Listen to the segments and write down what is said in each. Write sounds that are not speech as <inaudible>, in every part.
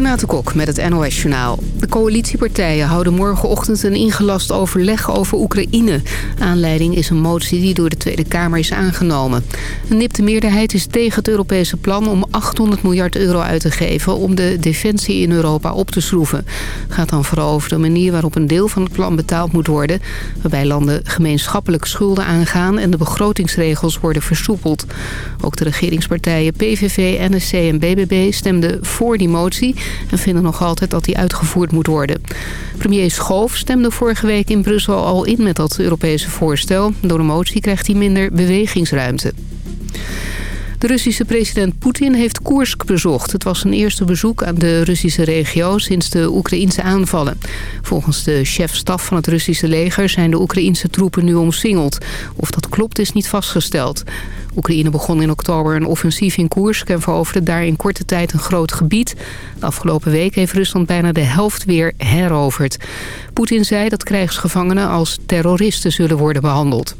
Renate Kok met het NOS Journaal. De coalitiepartijen houden morgenochtend een ingelast overleg over Oekraïne. Aanleiding is een motie die door de Tweede Kamer is aangenomen. Een nipte meerderheid is tegen het Europese plan om 800 miljard euro uit te geven... om de defensie in Europa op te schroeven. Gaat dan vooral over de manier waarop een deel van het plan betaald moet worden... waarbij landen gemeenschappelijk schulden aangaan en de begrotingsregels worden versoepeld. Ook de regeringspartijen PVV, NSC en BBB stemden voor die motie... en vinden nog altijd dat die uitgevoerd moet worden. Premier Schoof stemde vorige week in Brussel al in met dat Europese voorstel. Door de motie krijgt hij minder bewegingsruimte. De Russische president Poetin heeft Koersk bezocht. Het was zijn eerste bezoek aan de Russische regio sinds de Oekraïnse aanvallen. Volgens de chef-staf van het Russische leger zijn de Oekraïnse troepen nu omsingeld. Of dat klopt is niet vastgesteld. Oekraïne begon in oktober een offensief in Koersk en veroverde daar in korte tijd een groot gebied. De afgelopen week heeft Rusland bijna de helft weer heroverd. Poetin zei dat krijgsgevangenen als terroristen zullen worden behandeld.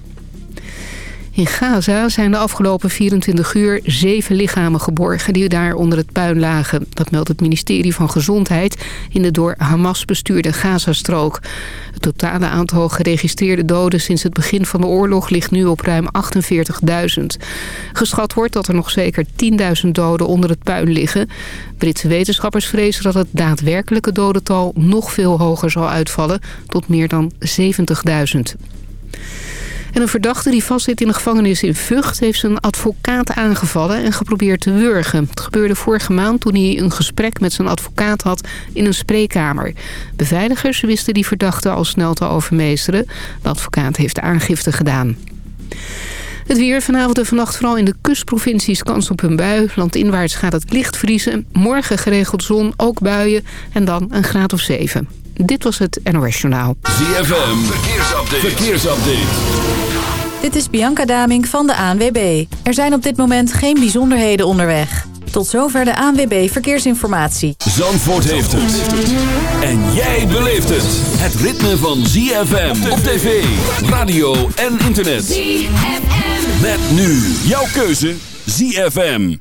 In Gaza zijn de afgelopen 24 uur zeven lichamen geborgen die daar onder het puin lagen. Dat meldt het ministerie van Gezondheid in de door Hamas bestuurde Gazastrook. Het totale aantal geregistreerde doden sinds het begin van de oorlog ligt nu op ruim 48.000. Geschat wordt dat er nog zeker 10.000 doden onder het puin liggen. Britse wetenschappers vrezen dat het daadwerkelijke dodental nog veel hoger zal uitvallen, tot meer dan 70.000. En een verdachte die vastzit in een gevangenis in Vught... heeft zijn advocaat aangevallen en geprobeerd te wurgen. Het gebeurde vorige maand toen hij een gesprek met zijn advocaat had in een spreekkamer. Beveiligers wisten die verdachte al snel te overmeesteren. De advocaat heeft aangifte gedaan. Het weer vanavond en vannacht vooral in de kustprovincies kans op een bui. Landinwaarts gaat het licht vriezen. Morgen geregeld zon, ook buien en dan een graad of 7. Dit was het NOS Journaal. ZFM, verkeersupdate. verkeersupdate. Dit is Bianca Daming van de ANWB. Er zijn op dit moment geen bijzonderheden onderweg. Tot zover de ANWB Verkeersinformatie. Zandvoort heeft het. En jij beleeft het. Het ritme van ZFM op tv, radio en internet. ZFM. Met nu jouw keuze ZFM.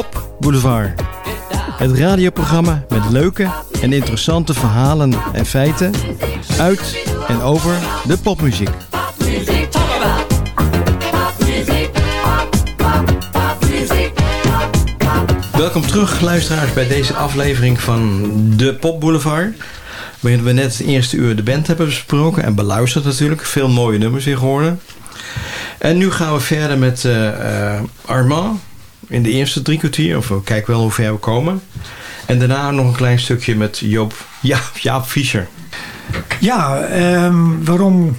Pop Boulevard. Het radioprogramma met leuke en interessante verhalen en feiten uit en over de popmuziek. Welkom terug luisteraars bij deze aflevering van de Pop Boulevard. Waarin we net het eerste uur de band hebben besproken en beluisterd natuurlijk. Veel mooie nummers weer geworden. En nu gaan we verder met eh, Armand in de eerste drie kwartier. Of we kijken wel hoe ver we komen. En daarna nog een klein stukje met Joop, Jaap, Jaap Fischer. Ja, ehm, waarom,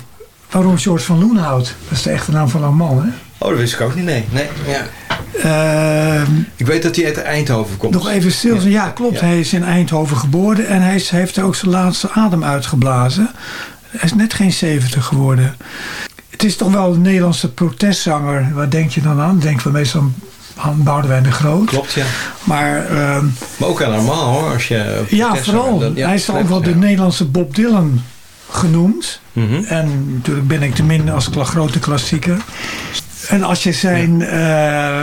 waarom George van Loenhout? Dat is de echte naam van een man, hè? Oh, dat wist ik ook niet. Nee, nee. Ja. Ehm, Ik weet dat hij uit Eindhoven komt. nog even stil. Ja, klopt. Ja. Hij is in Eindhoven geboren en hij is- heeft ook zijn laatste adem uitgeblazen. Hij is net geen 70 geworden. Het is toch wel een Nederlandse protestzanger. Waar denk je dan aan? Denken we meestal aan Boudewijn de Groot. Klopt, ja. Maar ehm, Maar ook aan Armand hoor. Als je ja, vooral. dan- ja, hij is ook wel de ja. Nederlandse Bob Dylan genoemd. Mhm. En natuurlijk ben ik te min als grote klassieker. En als je zijn, eh,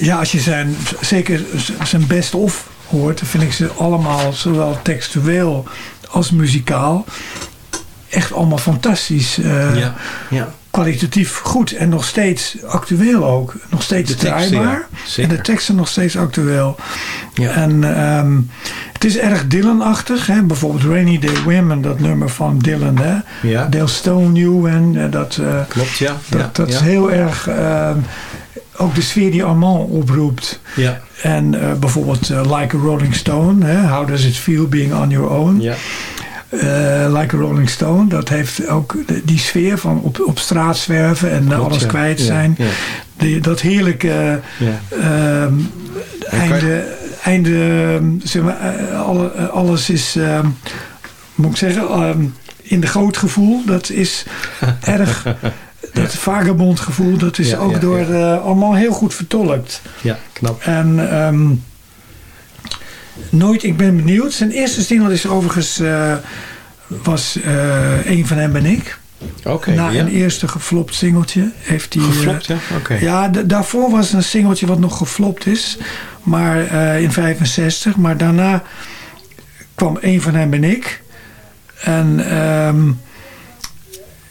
ja, als je zijn, zeker zijn best of hoort, dan vind ik ze allemaal, zowel textueel als muzikaal, echt allemaal fantastisch. eh, Ja, ja. Kwalitatief goed en nog steeds actueel ook. Nog steeds draaibaar. ja, en de teksten nog steeds actueel. Ja. En ehm, het is erg Dylan-achtig. Hè? Bijvoorbeeld Rainy Day Women, dat nummer van Dylan. Hè? Ja. They'll Stone You. En eh, dat, eh, Klopt, ja. dat, ja, dat is heel erg... ehm, ook de sfeer die Armand oproept. Ja, En eh, bijvoorbeeld Like a Rolling Stone. Hè? How does it feel being on your own? ja. Eh, like a Rolling Stone. Dat heeft ook die sfeer van op, op straat zwerven en Klopt, alles ja. kwijt zijn. ja. Die, dat heerlijke ehm, einde, einde zeg maar, eh, alle, eh, alles is, ehm, moet ik zeggen, ehm, in de goot gevoel. Dat is <laughs> erg, dat vagabond gevoel, dat is Ja, ook ja, door ja. allemaal heel goed vertolkt. ja, knap. En nooit, ik ben benieuwd. Zijn eerste single is overigens, eh, was eh, Een van hem ben ik. Oké, Na ja. een eerste geflopt singeltje heeft hij... eh, Geflopt, ja? Oké. Ja, daarvoor was een singeltje wat nog geflopt is. Maar eh, in 65. Maar daarna kwam een van hem en ik. En ehm,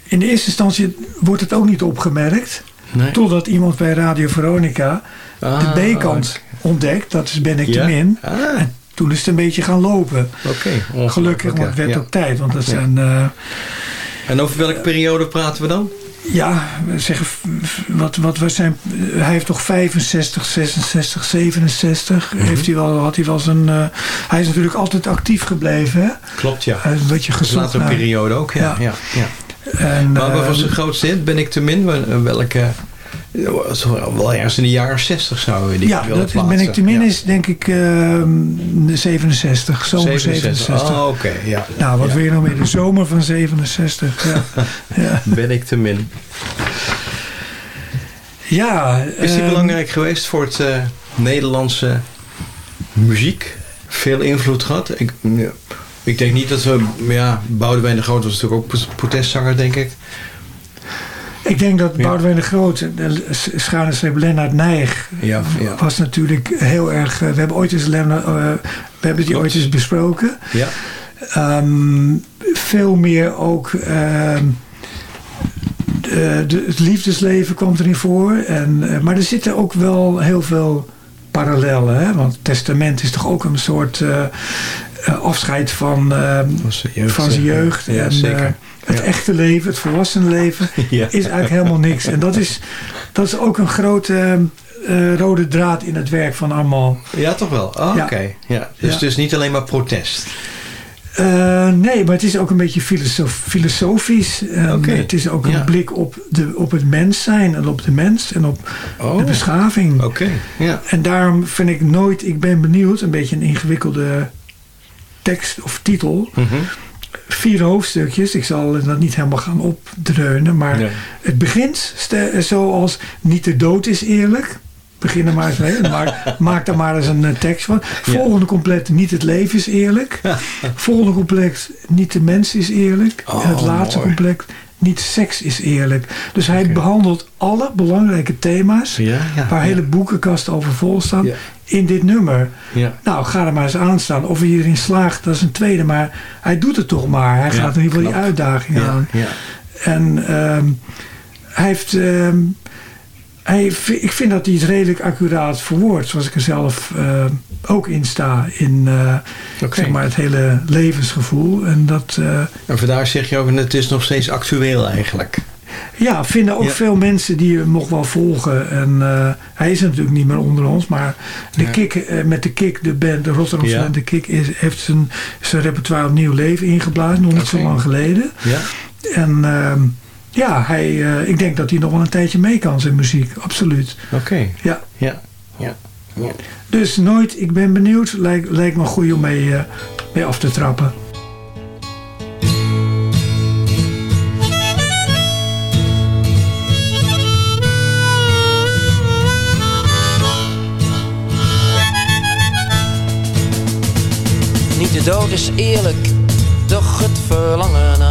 in de eerste instantie wordt het ook niet opgemerkt. Nee. Totdat iemand bij Radio Veronica Ah, de B-kant ontdekt. Dat is Ben ik Ja? te min. Ah, En toen is het een beetje gaan lopen. oké. Gelukkig, want het werd ja. op tijd. Want dat Ja. zijn... eh, En over welke periode praten we dan? Ja, we zeggen, f- f- wat, wat we zijn, hij heeft toch 65, 66, 67. Mhm. heeft hij wel, had hij wel zijn, eh, hij is natuurlijk altijd actief gebleven. Hè? Klopt, ja. Hij is een beetje latere naar- periode ook, ja. ja. Ja. ja. En, Maar wat eh, was de grootste hit? Ben ik te min? Wel- Welke? Wel ergens in de jaren 60 zou je die ja, willen plaatsen. ben ik te min Ja. is denk ik ehm, de 67, zomer 67. Oh, oké, ja. Nou, wat Ja. wil je nou meer? De zomer van 67. Ja, <laughs> ja. Ben ik te min. ja Is die ehm, belangrijk geweest voor het eh, Nederlandse muziek? Veel invloed gehad? Ik, ja, ik denk niet dat we... Ja, Boudewijn de Groot was natuurlijk ook pro- protestzanger, denk ik. Ik denk dat. Boudewijn de Groot, streep Lennart Nijg, Ja, ja. was natuurlijk heel erg... eh, we hebben ooit eens, Lennart, eh, we hebben die ooit eens besproken. Ja, Ehm, veel meer ook... ehm, de, de- het liefdesleven komt erin voor. En, eh, maar er zitten ook wel heel veel parallellen. Hè? Want het testament is toch ook een soort afscheid van, ehm, van zijn jeugd. van zijn jeugd. Ja, en, zeker. Eh, het echte leven, het volwassen leven, <laughs> is eigenlijk helemaal niks. En dat is, dat is ook een grote eh, rode draad in het werk van Armand. Ja, toch wel? Oh, oké. Ja. Dus het is niet alleen maar protest. Eh, nee, maar het is ook een beetje filosof- filosofisch. Oké. Het is ook een Ja. blik op, de, op het mens zijn en op de mens en op Oh, de beschaving. Oké, ja. En daarom vind ik nooit, ik ben benieuwd, een beetje een ingewikkelde tekst of titel. Mhm. Vier hoofdstukjes, ik zal dat niet helemaal gaan opdreunen, maar Nee. het begint zoals niet de dood is eerlijk. Begin er maar eens mee. <laughs> Maak, maak daar maar eens een eh, tekst van. Volgende compleet niet het leven is eerlijk. <laughs> Volgende compleet niet de mens is eerlijk. Oh, en het laatste mooi. compleet niet seks is eerlijk. Dus hij behandelt alle belangrijke thema's. Ja, ja. waar ja. hele boekenkasten over vol staan. In dit nummer. Ja. Nou, ga er maar eens aan staan. Of hij hierin slaagt, dat is een tweede. Maar hij doet het toch maar. Hij gaat in ieder geval die uitdaging Ja, aan. ja. En ehm, hij heeft... ehm, hij, ik vind dat hij het redelijk accuraat verwoordt. Zoals ik er zelf ehm, ook in sta. In eh, zeg maar het hele levensgevoel. En dat... eh, En vandaar zeg je ook, het is nog steeds actueel eigenlijk. Ja, vinden ook Ja. veel mensen die hem nog wel volgen. En eh, hij is natuurlijk niet meer onder ons. Maar de Ja. kick, eh, met de Kick, de band, de Rotterdamse Ja. band, de Kick, is, heeft zijn, zijn repertoire opnieuw leven ingeblazen. Nog niet zo lang geleden. Ja? En ehm, ja, hij, eh, ik denk dat hij nog wel een tijdje mee kan zijn muziek. Absoluut. Oké. Ja. Ja. Ja. ja. Dus nooit, ik ben benieuwd. Lijkt, lijkt me goed om mee, eh, mee af te trappen. Niet de dood is eerlijk, doch het verlangen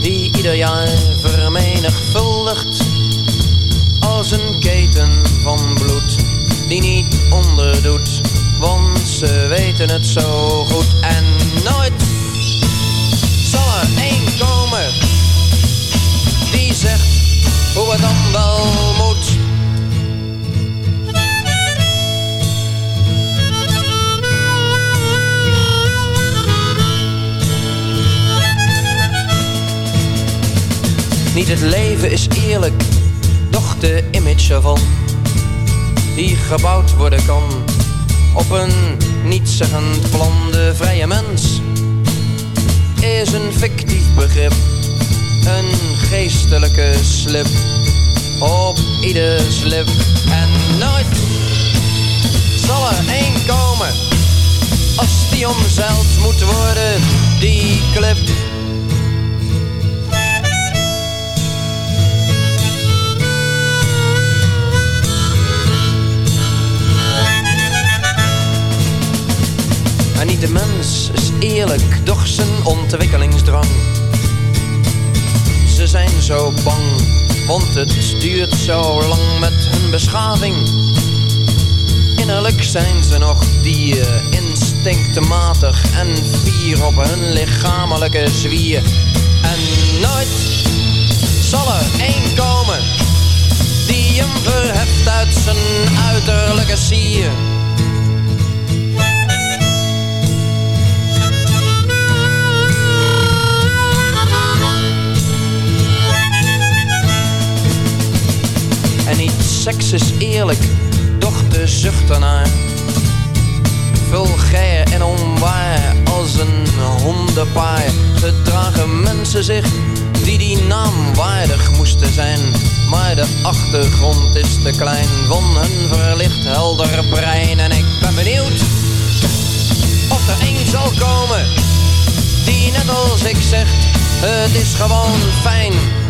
Die ieder jaar vermenigvuldigt als een keten van bloed. Die niet onderdoet, want ze weten het zo goed. En nooit zal er één komen die zegt hoe het dan wel moet. Niet het leven is eerlijk, doch de image ervan die gebouwd worden kan op een nietszeggend plan. De vrije mens is een fictief begrip, een geestelijke slip op ieders lip. En nooit zal er één komen als die omzeild moet worden, die clip. De mens is eerlijk, doch zijn ontwikkelingsdrang. Ze zijn zo bang, want het duurt zo lang met hun beschaving. Innerlijk zijn ze nog dieren, instinctmatig en fier op hun lichamelijke zwier. En nooit zal er één komen die hem verheft uit zijn uiterlijke sier. En niet seks is eerlijk, doch de zucht ernaar. Vulgair en onwaar als een hondenpaar. Gedragen mensen zich die die naam waardig moesten zijn. Maar de achtergrond is te klein van hun verlicht helder brein. En ik ben benieuwd of er één zal komen die net als ik zegt, het is gewoon fijn.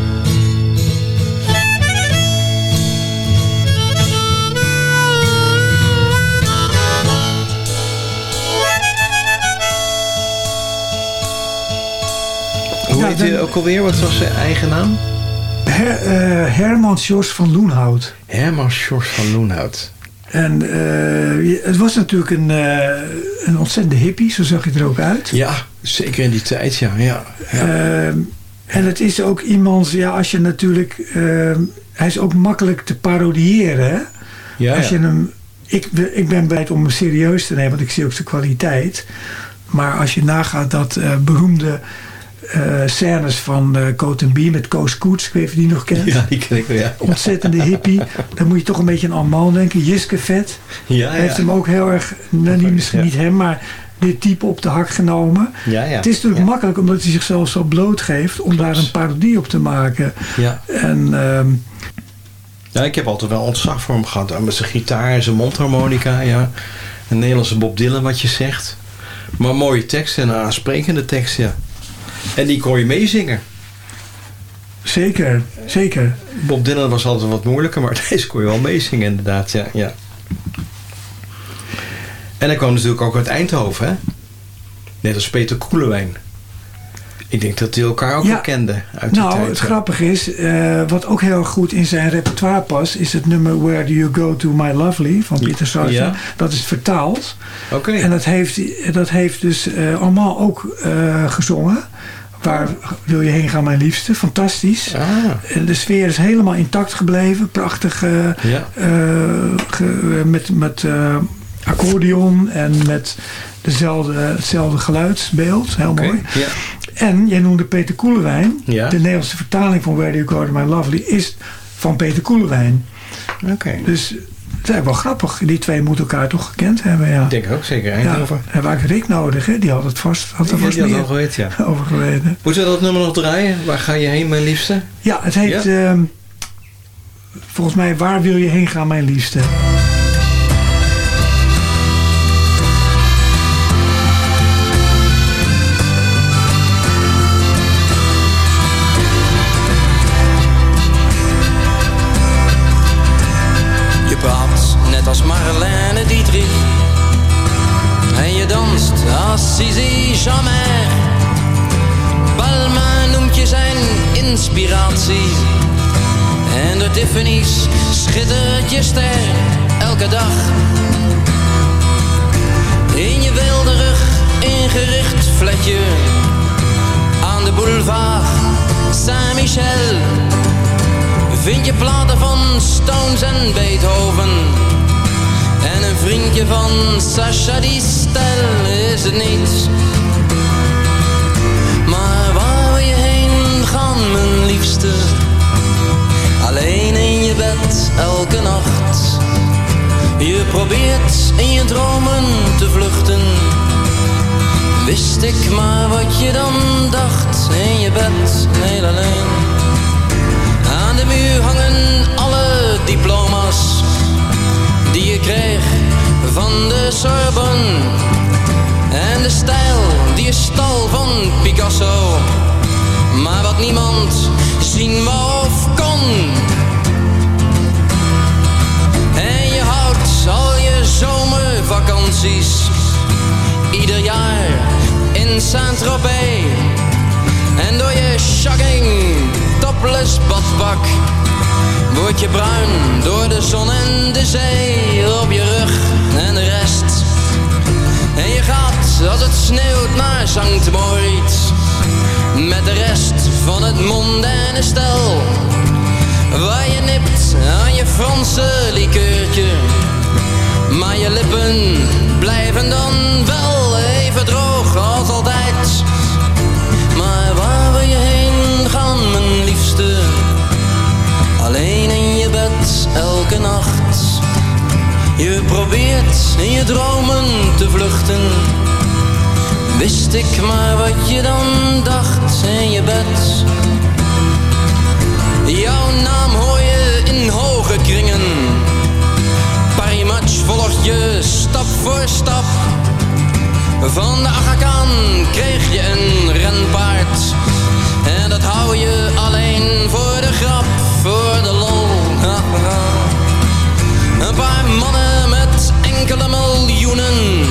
Hoe heet hij ook alweer? Wat was zijn eigen naam? Her, eh, Herman Sjors van Loenhout. Herman Sjors van Loenhout. En eh, je- het was natuurlijk een, eh, een ontzettende hippie, zo zag hij er ook uit. Ja, zeker in die tijd, ja. ja. Ehm, en het is ook iemand, ja, als je natuurlijk... ehm, hij is ook makkelijk te parodiëren, hè? ja, als ja. je hem... Ik, ben- ik ben bereid om hem serieus te nemen, want ik zie ook zijn kwaliteit. Maar als je nagaat dat beroemde eh, scènes van eh Coat B met Koos Koets, ik weet niet of je die nog kent. Ja, die ken ik wel, ja. Ontzettende hippie. Dan moet je toch een beetje aan Alman denken. Jiske Vet Ja, heeft ja. hem ook heel erg, nou, niet, misschien Ja. niet hem, maar dit type op de hak genomen. Ja, ja. Het is natuurlijk ja. makkelijk omdat hij zichzelf zo blootgeeft om daar een parodie op te maken. Ja. En ehm, ja, ik heb altijd wel ontzag voor hem gehad. Met zijn gitaar en zijn mondharmonica, ja. Een Nederlandse Bob Dylan, wat je zegt. Maar mooie tekst en een aansprekende tekst, ja. En die kon je meezingen. zeker, zeker. Bob Dylan was altijd wat moeilijker, maar <laughs> deze kon je wel meezingen inderdaad, ja. ja. En hij kwam natuurlijk ook uit Eindhoven, hè? Net als Peter Koelewijn. Ik denk dat die elkaar ook Ja. wel kenden uit die Nou, tijd. het grappige is, eh, wat ook heel goed in zijn repertoire past, is het nummer Where Do You Go To My Lovely van Peter Sargent. Ja. Dat is vertaald. Oké. En dat heeft, dat heeft dus eh, allemaal ook eh, gezongen. Waar wil je heen gaan, mijn liefste? Fantastisch. Ah, En de sfeer is helemaal intact gebleven. Prachtig ja. ge- met, met accordeon en met dezelfde, hetzelfde geluidsbeeld. Heel mooi. Ja. En jij noemde Peter Koelewijn. Ja. De Nederlandse vertaling van Where Do You Go To My Lovely is van Peter Koelewijn. Oké. Dus het is eigenlijk wel grappig. Die twee moeten elkaar toch gekend hebben. Ja. Ik denk ook zeker ja, Eindhoven. hebben eigenlijk Rick nodig. Hè? Die had het vast, had er Ja, vast die had meer al geweten, ja. <laughs> over geweten. Moeten we dat nummer nog draaien? Waar ga je heen, mijn liefste? Ja, het heet ehm, volgens mij Waar wil je heen gaan, mijn liefste? Tiffany's schittert je ster elke dag. In je wilderig ingericht fletje. Aan de boulevard Saint-Michel Vind je platen van Stones en Beethoven En een vriendje van Sacha Distel is het niet Maar waar wil je heen gaan mijn liefste je bed elke nacht Je probeert in je dromen te vluchten Wist ik maar wat je dan dacht In je bed heel alleen aan de muur hangen alle diploma's die je kreeg van de Sorbonne. En de stijl die je stal van Picasso. Maar wat niemand zien wou of kon. Ieder jaar in Saint-Tropez. En door je shocking topless badpak word je bruin door de zon en de zee op je rug en de rest. En je gaat als het sneeuwt naar Sankt Moritz met de rest van het mondaine stel. Waar je nipt aan je Franse likeurtje. Maar je lippen blijven dan wel even droog als altijd. Maar waar wil je heen gaan, mijn liefste? Alleen in je bed elke nacht. Je probeert in je dromen te vluchten. Wist ik maar wat je dan dacht in je bed. Jouw naam hoor je in hoge kringen. Volgt je stap voor stap. Van de Agakaan kreeg je een renpaard. En dat hou je alleen voor de grap, voor de lol. Een paar mannen met enkele miljoenen.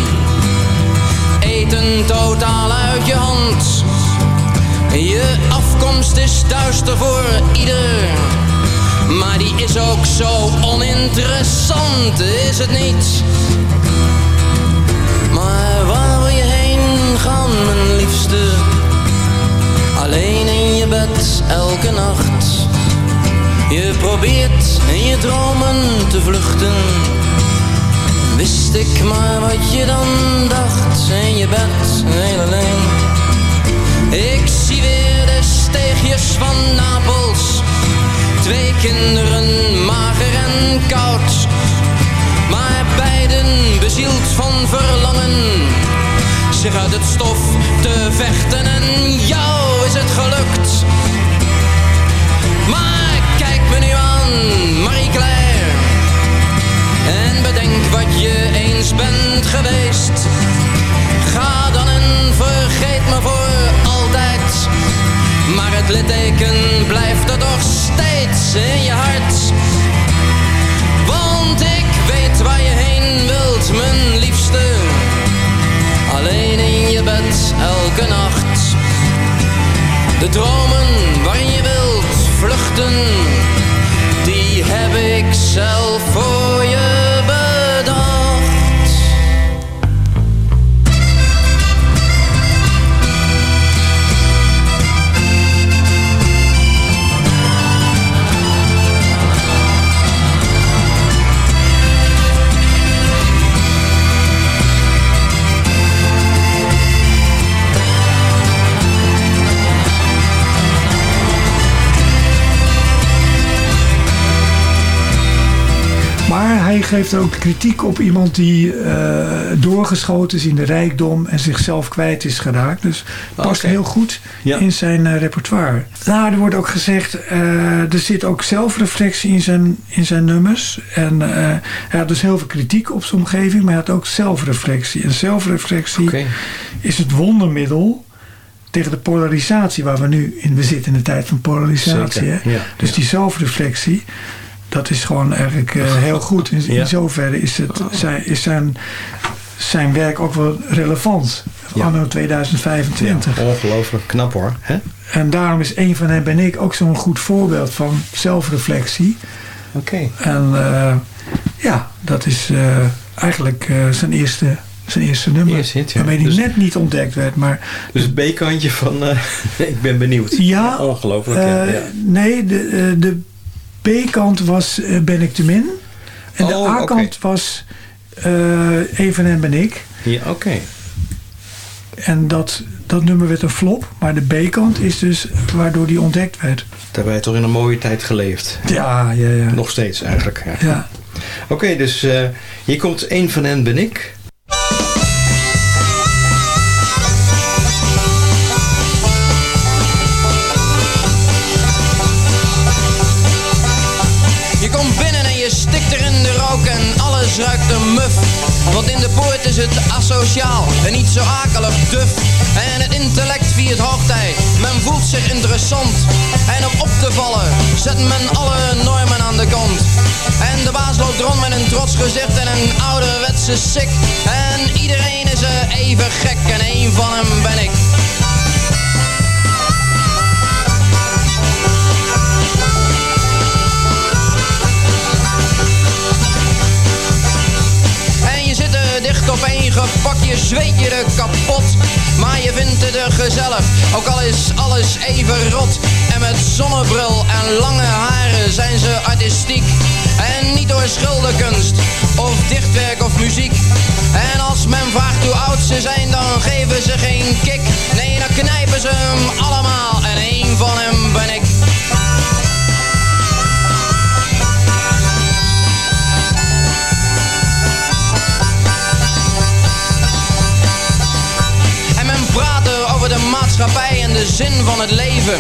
Eten totaal uit je hand. Je afkomst is duister voor ieder. Maar die is ook zo oninteressant, is het niet? Maar waar wil je heen gaan, mijn liefste? Alleen in je bed elke nacht. Je probeert in je dromen te vluchten. Wist ik maar wat je dan dacht in je bed, heel alleen. Ik zie weer de steegjes van Napels. Twee kinderen, mager en koud. Maar beiden bezield van verlangen. Zich uit het stof te vechten en jou is het gelukt. Maar kijk me nu aan, Marie-Claire. En bedenk wat je eens bent geweest. Ga dan en vergeet me voor litteken blijft er toch steeds in je hart. Want ik weet waar je heen wilt, mijn liefste. Alleen in je bed elke nacht. De dromen waarin je wilt vluchten, die heb ik zelf voor hij geeft ook kritiek op iemand die eh, doorgeschoten is in de rijkdom en zichzelf kwijt is geraakt. Dus past heel goed Ja. in zijn eh, repertoire. Nou, er wordt ook gezegd, eh, er zit ook zelfreflectie in zijn, in zijn nummers. En hij had dus heel veel kritiek op zijn omgeving, maar hij had ook zelfreflectie. En zelfreflectie is het wondermiddel tegen de polarisatie waar we nu in we zitten in de tijd van polarisatie. Zeker, hè? ja, dus ja. die zelfreflectie, dat is gewoon eigenlijk eh, heel goed. In, zoverre is, het, zijn, is zijn, zijn werk ook wel relevant. Ja. Anno 2025. Ja, ongelooflijk knap hoor. Hè? En daarom is een van hen ben ik ook zo'n goed voorbeeld van zelfreflectie. Oké. En eh, ja, dat is eh, eigenlijk zijn eerste zijn eerste nummer. Eerste hit, ja. Waarmee die Dus- net niet ontdekt werd. Maar Dus het B-kantje van <laughs> ik ben benieuwd. Ja, Ongelooflijk. ja, eh, ja. nee, de, de B-kant was eh, Ben ik te min. En de Oh, A-kant was Een van hen ben ik. Ja, oké. En dat, dat nummer werd een flop. Maar de B-kant is dus waardoor die ontdekt werd. Daar hebben wij toch in een mooie tijd geleefd. Ja, ja, ja. Nog steeds eigenlijk. Ja. ja. Oké, dus eh, hier komt één van hen ben ik. Want in de poort is het asociaal en niet zo akelig duf. En het intellect viert hoogtij, men voelt zich interessant. En om op te vallen zet men alle normen aan de kant. En de baas loopt rond met een trots gezicht en een ouderwetse sik. En iedereen is er even gek en één van hem ben ik. Gepakt, je zweet je er kapot. Maar je vindt het er gezellig, ook al is alles even rot. En met zonnebril en lange haren zijn ze artistiek. En niet door schilderkunst, of dichtwerk of muziek. En als men vraagt hoe oud ze zijn, dan geven ze geen kick. Nee, dan knijpen ze hem allemaal en één van hem ben ik. Van het leven.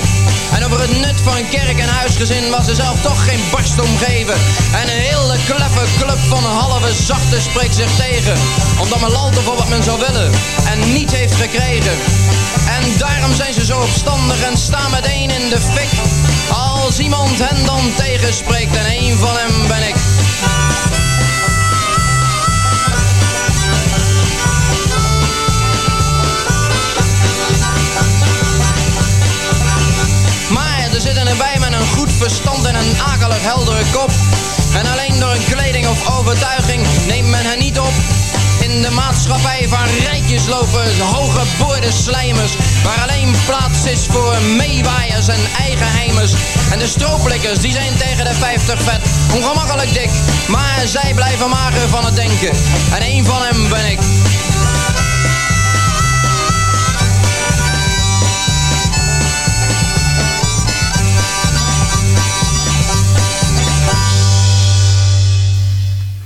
En over het nut van een kerk en huisgezin waar ze zelf toch geen barst om geven. En een hele kleffe club van halve zachte spreekt zich tegen. Omdat men lalt voor wat men zou willen en niet heeft gekregen. En daarom zijn ze zo opstandig en staan meteen in de fik. Als iemand hen dan tegenspreekt en één van hem ben ik. Zitten erbij met een goed verstand en een akelig heldere kop. En alleen door een kleding of overtuiging neemt men hen niet op. In de maatschappij van rijtjeslopers, hooggeboorde slijmers. Waar alleen plaats is voor meewaaiers en eigenheimers. En de strooplikkers, die zijn tegen de 50 vet. Ongemakkelijk dik, maar zij blijven mager van het denken. En één van hem ben ik.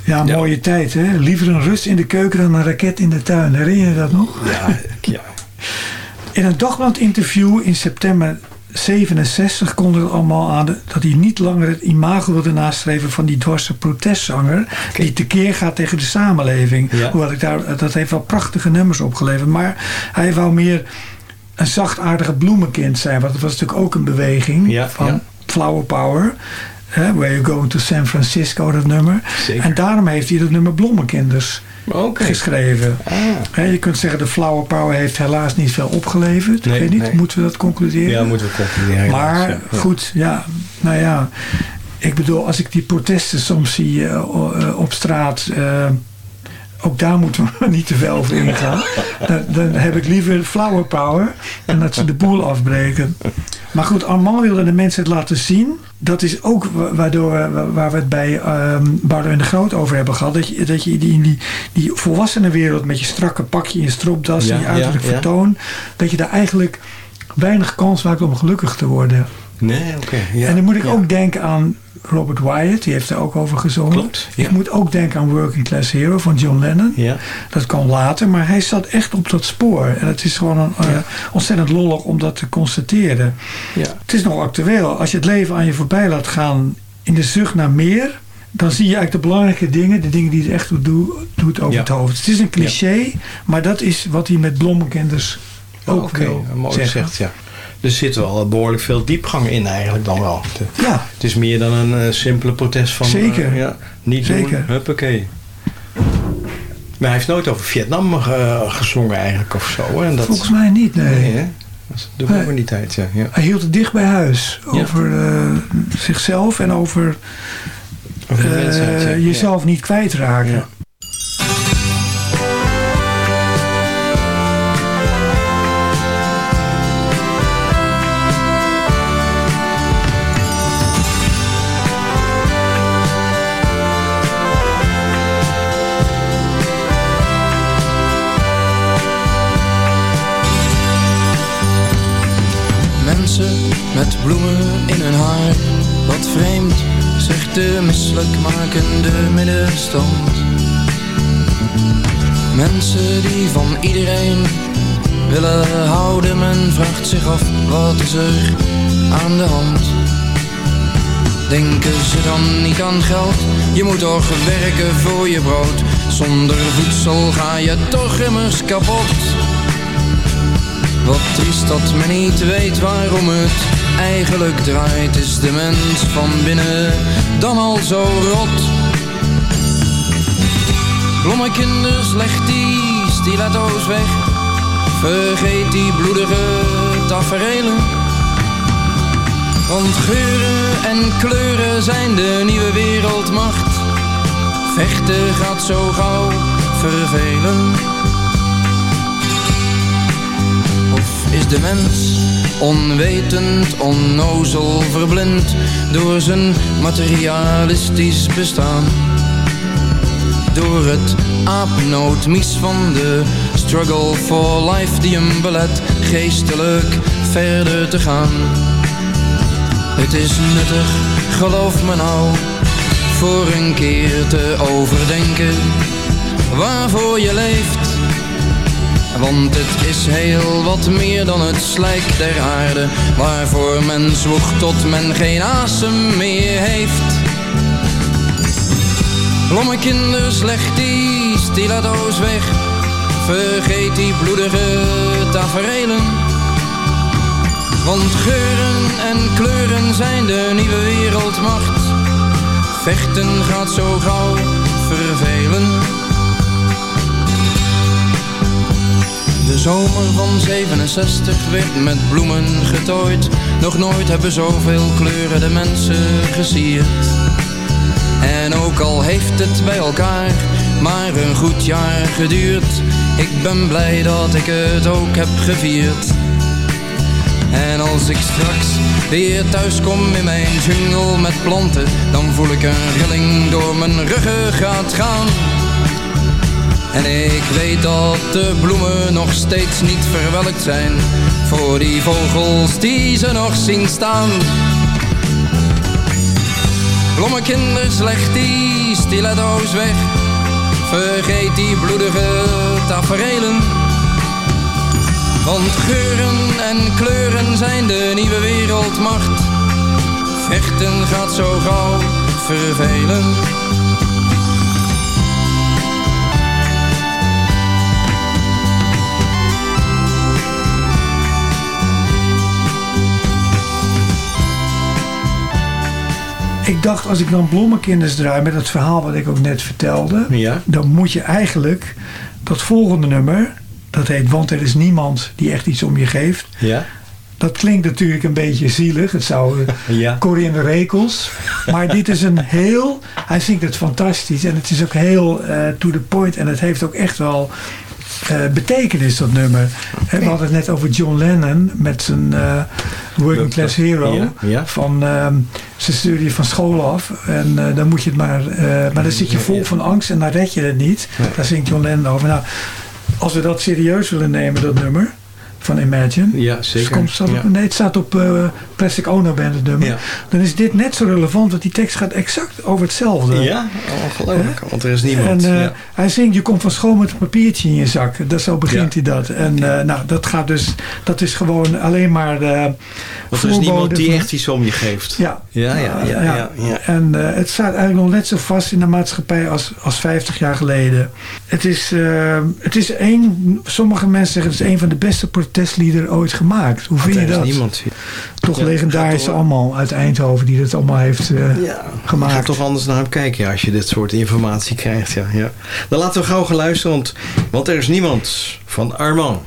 Ja, mooie tijd hè. Liever een rust in de keuken dan een raket in de tuin. Herinner je dat nog? Ja, ja. <laughs> In een dagblad-interview in september 67 kondigde het allemaal aan de- dat hij niet langer het imago wilde nastreven van die dwarse protestzanger die tekeer gaat tegen de samenleving. Ja. Hoewel ik daar, dat heeft wel prachtige nummers opgeleverd. Maar hij wou meer een zachtaardige bloemenkind zijn. Want het was natuurlijk ook een beweging Ja, van ja. Flower Power. Hè, Where You Going to San Francisco, dat nummer. Zeker. En daarom heeft hij dat nummer Bloemenkinders Oké. geschreven. Ah. Hè, je kunt zeggen, de Flower Power heeft helaas niet veel opgeleverd. Nee, ik weet niet, nee. moeten we dat concluderen? Ja, moeten we concluderen. Maar. Ja. goed, ja, nou ja. Ik bedoel, als ik die protesten soms zie eh, eh, op straat. eh, ook daar moeten we <laughs> niet te veel over ingaan. dan, dan heb ik liever flower power. En dat ze de boel afbreken. Maar goed, Armand wilde de mensen het laten zien. Dat is ook wa- waardoor we, waar we het bij Bardo en de Groot over hebben gehad. Dat je, dat je die, in die, die volwassenenwereld met je strakke pakje, je stropdas en je uiterlijk ja, ja. vertoon. Dat je daar eigenlijk weinig kans maakt om gelukkig te worden. Nee, oké. ja. En dan moet ik Ja. ook denken aan Robert Wyatt, die heeft er ook over gezongen. Klopt, ja. Ik moet ook denken aan Working Class Hero van John Lennon. Ja. Dat kwam later, maar hij zat echt op dat spoor. En het is gewoon een, eh, ontzettend lollig om dat te constateren. Ja. Het is nog actueel. Als je het leven aan je voorbij laat gaan in de zucht naar meer... dan zie je eigenlijk de belangrijke dingen, de dingen die het echt doet, doet over het hoofd. Het is een cliché, maar dat is wat hij met Blommenkinders ook Oké, wil mooi zeggen. gezegd, ja. Er zit wel behoorlijk veel diepgang in eigenlijk dan wel. De- Ja, Het is meer dan een eh, simpele protest van... Zeker. eh, ja, niet Zeker. doen, huppakee. Maar hij heeft nooit over Vietnam eh, gezongen eigenlijk of zo. hè? En dat, volgens mij niet, nee. Nee, hè? Dat doen we in die tijd, ja. ja. Hij hield het dicht bij huis. Over eh, zichzelf en over Over eh, jezelf niet kwijtraken. De misselijkmakende middenstand. Mensen die van iedereen willen houden, men vraagt zich af, wat is er aan de hand? Denken ze dan niet aan geld? Je moet toch werken voor je brood, zonder voedsel ga je toch immers kapot. Wat triest dat men niet weet waarom het eigenlijk draait. Is de mens van binnen dan al zo rot? Blommekinders, leg die stiletto's weg. Vergeet die bloedige tafereelen. Want geuren en kleuren zijn de nieuwe wereldmacht. Vechten gaat zo gauw vervelen. Is de mens onwetend, onnozel, verblind door zijn materialistisch bestaan? Door het aapnoodmies van de struggle for life die hem belet geestelijk verder te gaan. Het is nuttig, geloof me nou, voor een keer te overdenken waarvoor je leeft. Want het is heel wat meer dan het slijk der aarde, waarvoor men zwoegt tot men geen asem meer heeft. Blommekinders, leg die stiletto's weg, vergeet die bloedige taferelen. Want geuren en kleuren zijn de nieuwe wereldmacht. Vechten gaat zo gauw vervelen. De zomer van 67 werd met bloemen getooid. Nog nooit hebben zoveel kleuren de mensen gesierd. En ook al heeft het bij elkaar maar een goed jaar geduurd. Ik ben blij dat ik het ook heb gevierd. En als ik straks weer thuis kom in mijn jungle met planten, dan voel ik een rilling door mijn ruggengraat gaan. En ik weet dat de bloemen nog steeds niet verwelkt zijn voor die vogels die ze nog zien staan. Blommekinders, leg die stiletto's weg, vergeet die bloedige taferelen. Want geuren en kleuren zijn de nieuwe wereldmacht. Vechten gaat zo gauw vervelen. Ik dacht, als ik dan Blommekinders draai met het verhaal wat ik ook net vertelde, Ja. dan moet je eigenlijk dat volgende nummer, dat heet Want er is niemand die echt iets om je geeft. Ja? Dat klinkt natuurlijk een beetje zielig. Het zou eh, <laughs> Ja. De Rekels. Maar dit is een heel... Hij zingt het fantastisch. En het is ook heel eh, to the point. En het heeft ook echt wel eh, betekenis, dat nummer. We hadden het net over John Lennon met zijn eh, Working Class Hero. Ja, ja. Van, ehm, ze sturen je van school af. En eh, dan moet je het maar... maar dan zit je vol van angst en dan red je het niet. Daar zingt John Lennon over. Nou, als we dat serieus willen nemen, dat nummer van Imagine. Ja, zeker. Komt, staat op, Ja. Nee, het staat op eh, Plastic Ono Band het nummer. Ja. Dan is dit net zo relevant, want die tekst gaat exact over hetzelfde. Ja, ongelooflijk. Want er is niemand. En eh, ja. hij zingt, je komt van school met een papiertje in je zak. Dat, zo begint hij dat. En eh, nou, dat gaat dus, dat is gewoon alleen maar Want er is niemand die van- echt iets om je geeft. Ja. Ja, ja, ja, ja. En het staat eigenlijk nog net zo vast in de maatschappij als, als 50 jaar geleden. Het is, eh, het is een, sommige mensen zeggen het is een van de beste protestliederen ooit gemaakt. Hoe vind je dat? niemand. Toch Ja, legendarisch allemaal uit Eindhoven die dat allemaal heeft eh, Ja, je gemaakt. gaat toch anders naar hem kijken ja, als je dit soort informatie krijgt. Ja, ja. Dan laten we gauw gaan luisteren, want, want er is niemand van Armand.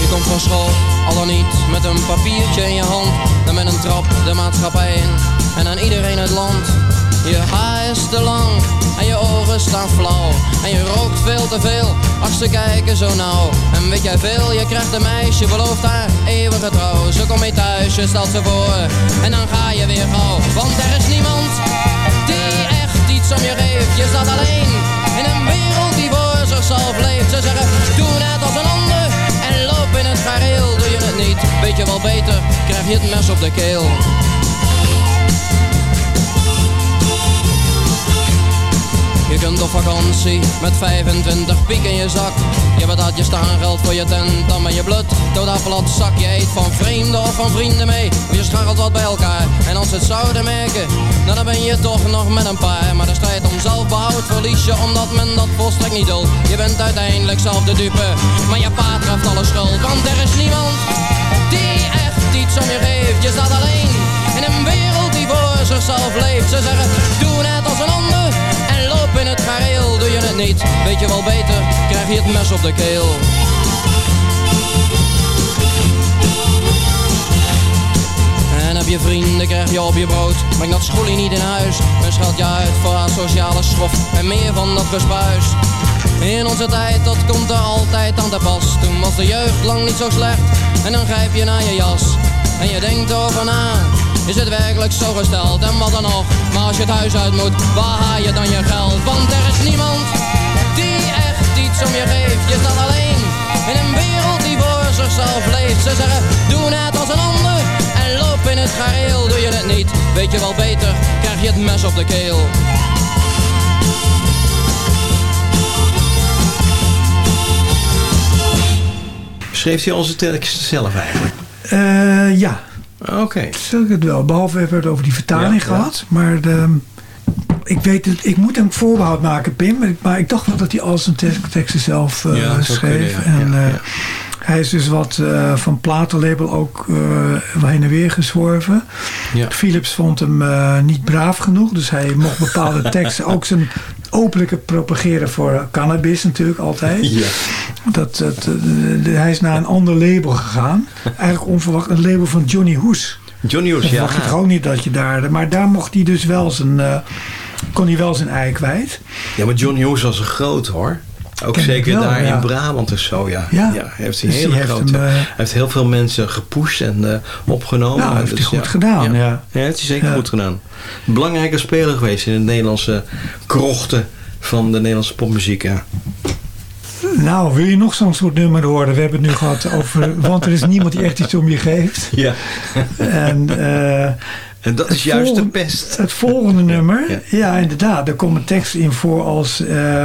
Je komt van school, al dan niet met een papiertje in je hand. Dan met een trap de maatschappij in en aan iedereen het land. Je haar is te lang en je ogen staan flauw. En je rookt veel te veel, ach ze kijken zo nauw. En weet jij veel, je krijgt een meisje, belooft haar eeuwige trouw. Ze komt mee thuis, je stelt ze voor en dan ga je weer gauw. Want er is niemand die echt iets om je geeft. Je staat alleen in een wereld die voor zichzelf leeft. Ze zeggen, doe net als een ander en loop in het gareel. Doe je het niet, weet je wel beter, krijg je het mes op de keel. Je kunt op vakantie met 25 piek in je zak. Je betaalt je staangeld voor je tent, dan ben je blut. Totaal plat zak, je eet van vreemden of van vrienden mee. Of je scharrelt wat bij elkaar. En als ze het zouden merken, nou dan ben je toch nog met een paar. Maar de strijd om zelfbehoud verlies je omdat men dat volstrekt niet wil. Je bent uiteindelijk zelf de dupe, maar je paard krijgt alle schuld. Want er is niemand die echt iets om je geeft. Je staat alleen in een wereld die voor zichzelf leeft. Ze zeggen, doe net als een ander weet je wel beter, krijg je het mes op de keel. En heb je vrienden, krijg je op je brood. Breng dat schoelie niet in huis. Men schat je uit voor haar sociale schrof. En meer van dat gespuis. In onze tijd, dat komt er altijd aan te pas. Toen was de jeugd lang niet zo slecht. En dan grijp je naar je jas. En je denkt over na. Is het werkelijk zo gesteld? En wat dan nog? Maar als je het huis uit moet, waar haal je dan je geld? Want er is niemand die echt iets om je geeft. Je staat alleen in een wereld die voor zichzelf leeft. Ze zeggen, doe net als een ander en loop in het gareel. Doe je het niet, weet je wel beter, krijg je het mes op de keel. Schreef hij onze teksten zelf eigenlijk? Eh, ja, Oké. zeg ik het wel. Behalve hebben we het over die vertaling Ja, ja. gehad. Maar de, ik weet het, ik moet een voorbehoud maken, Pim. Maar ik, maar ik dacht wel dat hij al zijn tek- teksten zelf eh, Ja, zou schreef. kunnen. En eh, hij is dus wat eh, van platenlabel ook eh heen en weer gezworven. Ja. Philips vond hem eh, niet braaf genoeg. Dus hij mocht bepaalde <laughs> teksten ook zijn openlijke propageren voor cannabis natuurlijk altijd. Ja. Dat, dat, eh, de- hij is naar een ander label gegaan. Eigenlijk onverwacht een label van Johnny Hoes. Johnny Hoes, ja. verwacht je toch ook niet dat je daar... Maar daar mocht hij dus wel zijn... eh, kon hij wel zijn ei kwijt. Ja, maar Johnny Hoes was een groot hoor. Ook Ken zeker wel, daar ja. in Brabant en zo, ja. Ja. hij heeft een Dus hele heeft grote. hem, eh, hij heeft heel veel mensen gepusht en eh, opgenomen. Nou, heeft hij Dus goed ja. gedaan, ja. Ja, heeft hij zeker goed gedaan. Belangrijke speler geweest in de Nederlandse krochten van de Nederlandse popmuziek, ja. Nou, wil je nog zo'n soort nummer horen? We hebben het nu gehad over... Want er is niemand die echt iets om je geeft. Ja. En... eh, En dat is juist de pest. Het volgende nummer, Ja. ja. inderdaad, er komt een tekst in voor als uh,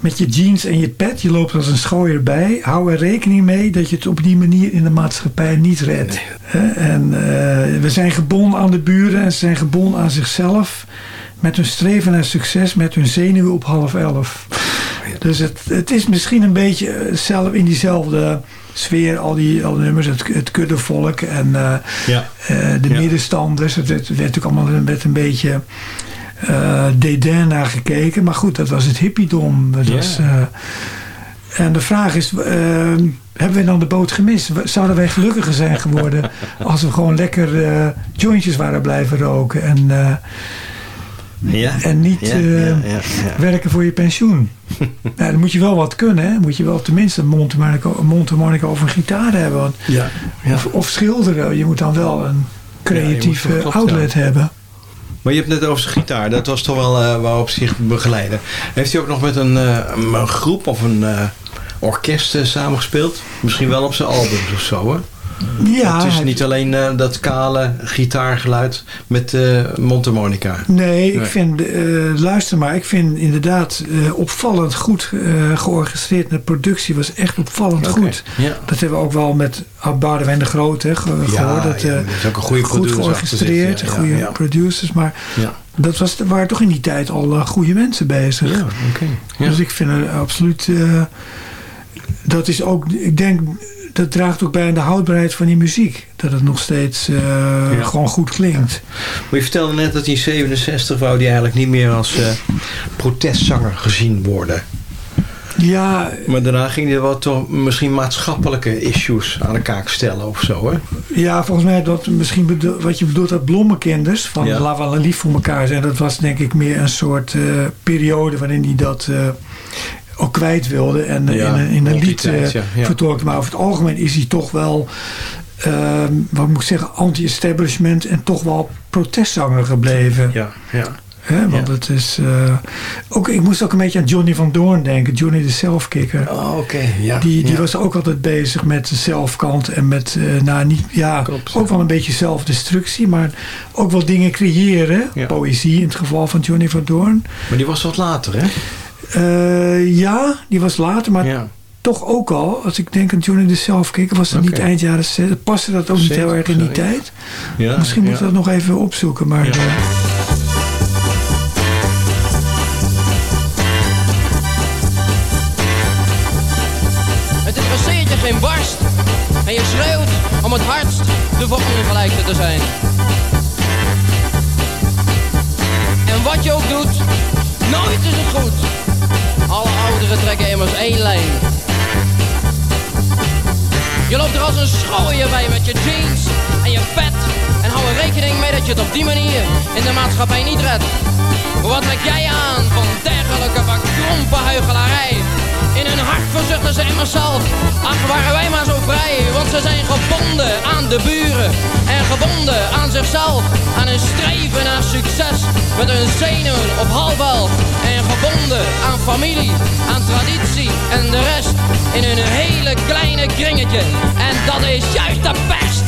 met je jeans en je pet, je loopt als een schooier bij. Hou er rekening mee dat je het op die manier in de maatschappij niet redt. Nee. En uh, we zijn gebonden aan de buren en ze zijn gebonden aan zichzelf. Met hun streven naar succes, met hun zenuwen op half elf. Dus het, het is misschien een beetje zelf in diezelfde sfeer, al die, al die nummers, het, het kuddevolk en uh, ja. uh, de ja. middenstanders. Het werd, werd natuurlijk allemaal met een beetje uh, dédain naar gekeken. Maar goed, dat was het hippiedom. Dat was, uh, en de vraag is, hebben we dan de boot gemist? Zouden wij gelukkiger zijn geworden <laughs> als we gewoon lekker jointjes waren blijven roken en, ja. en niet ja, uh, ja, werken voor je pensioen? <laughs> nou, dan moet je wel wat kunnen. Hè? Moet je wel tenminste een mondharmonica, mondharmonica of een gitaar hebben. Want, of, of, schilderen. Je moet dan wel een creatieve klopt, outlet hebben. Maar je hebt net over zijn gitaar. Dat was toch wel uh, waarop zich begeleiden. Heeft hij ook nog met een, uh, een groep of een uh, orkest samengespeeld? Misschien wel op zijn albums of zo, hè? Ja, het is niet alleen uh, dat kale gitaargeluid met uh, mondharmonica. Nee, ik nee. vind, uh, luister maar, ik vind inderdaad opvallend goed georchestreerd. De productie was echt opvallend okay. goed. Ja. Dat hebben we ook wel met Boudewijn de Groot hè, ge ja, gehoord. Dat, ja, dat is ook een goede goed georchestreerd, ja, goede producers. Maar dat was, waren toch in die tijd al goede mensen bezig. Ja, okay. Dus ik vind er absoluut... dat is ook, ik denk dat draagt ook bij aan de houdbaarheid van die muziek. Dat het nog steeds uh, ja. gewoon goed klinkt. Ja. Maar je vertelde net dat in 67 wou die eigenlijk niet meer als uh, protestzanger gezien worden. Ja. Maar daarna ging hij wel toch misschien maatschappelijke issues aan de kaak stellen of zo, hè? Ja, volgens mij dat misschien bedoel, wat je bedoelt dat blommekinders van ja. lief voor elkaar zijn. Dat was denk ik meer een soort uh, periode waarin hij dat ook kwijt wilde en ja, in, in een lied tijd, ja, ja. vertolkt. Maar over het algemeen is hij toch wel, uh, wat moet ik zeggen, anti-establishment en toch wel protestzanger gebleven. Ja, ja. Hè? Want Ja. het is... eh, ook, ik moest ook een beetje aan Johnny van Doorn denken. Johnny de zelfkikker. Oh, oké. Ja. Die, die ja. was ook altijd bezig met de zelfkant en met, eh, nou niet, ja, Klopt. ook wel een beetje zelfdestructie, maar ook wel dingen creëren. Poëzie in het geval van Johnny van Doorn. Maar die was wat later, hè? Eh, ja, die was later, maar ja. toch ook al, als ik denk aan Johnny de zelfkikker, was dat niet eind jaren 60. Paste dat ook niet heel erg in die 70, tijd? ja. Misschien moet ik ja. dat nog even opzoeken, maar... Ja. eh, Het interesseert je geen barst. En je schreeuwt om het hardst de verongelijkte te zijn. En wat je ook doet, nooit is het goed. Alle ouderen trekken immers één lijn. Je loopt er als een schooier bij met je jeans en je pet. En hou er rekening mee dat je het op die manier in de maatschappij niet redt. Wat trek jij aan van dergelijke huichelarij? In hun hart verzuchten ze immers zelf. Ach, waren wij maar zo vrij. Want ze zijn gebonden aan de buren. En gebonden aan zichzelf. Aan hun streven naar succes. Met hun zenuwen op halfbel. En gebonden aan familie. Aan traditie en de rest. In hun hele kleine kringetje. En dat is juist de pest.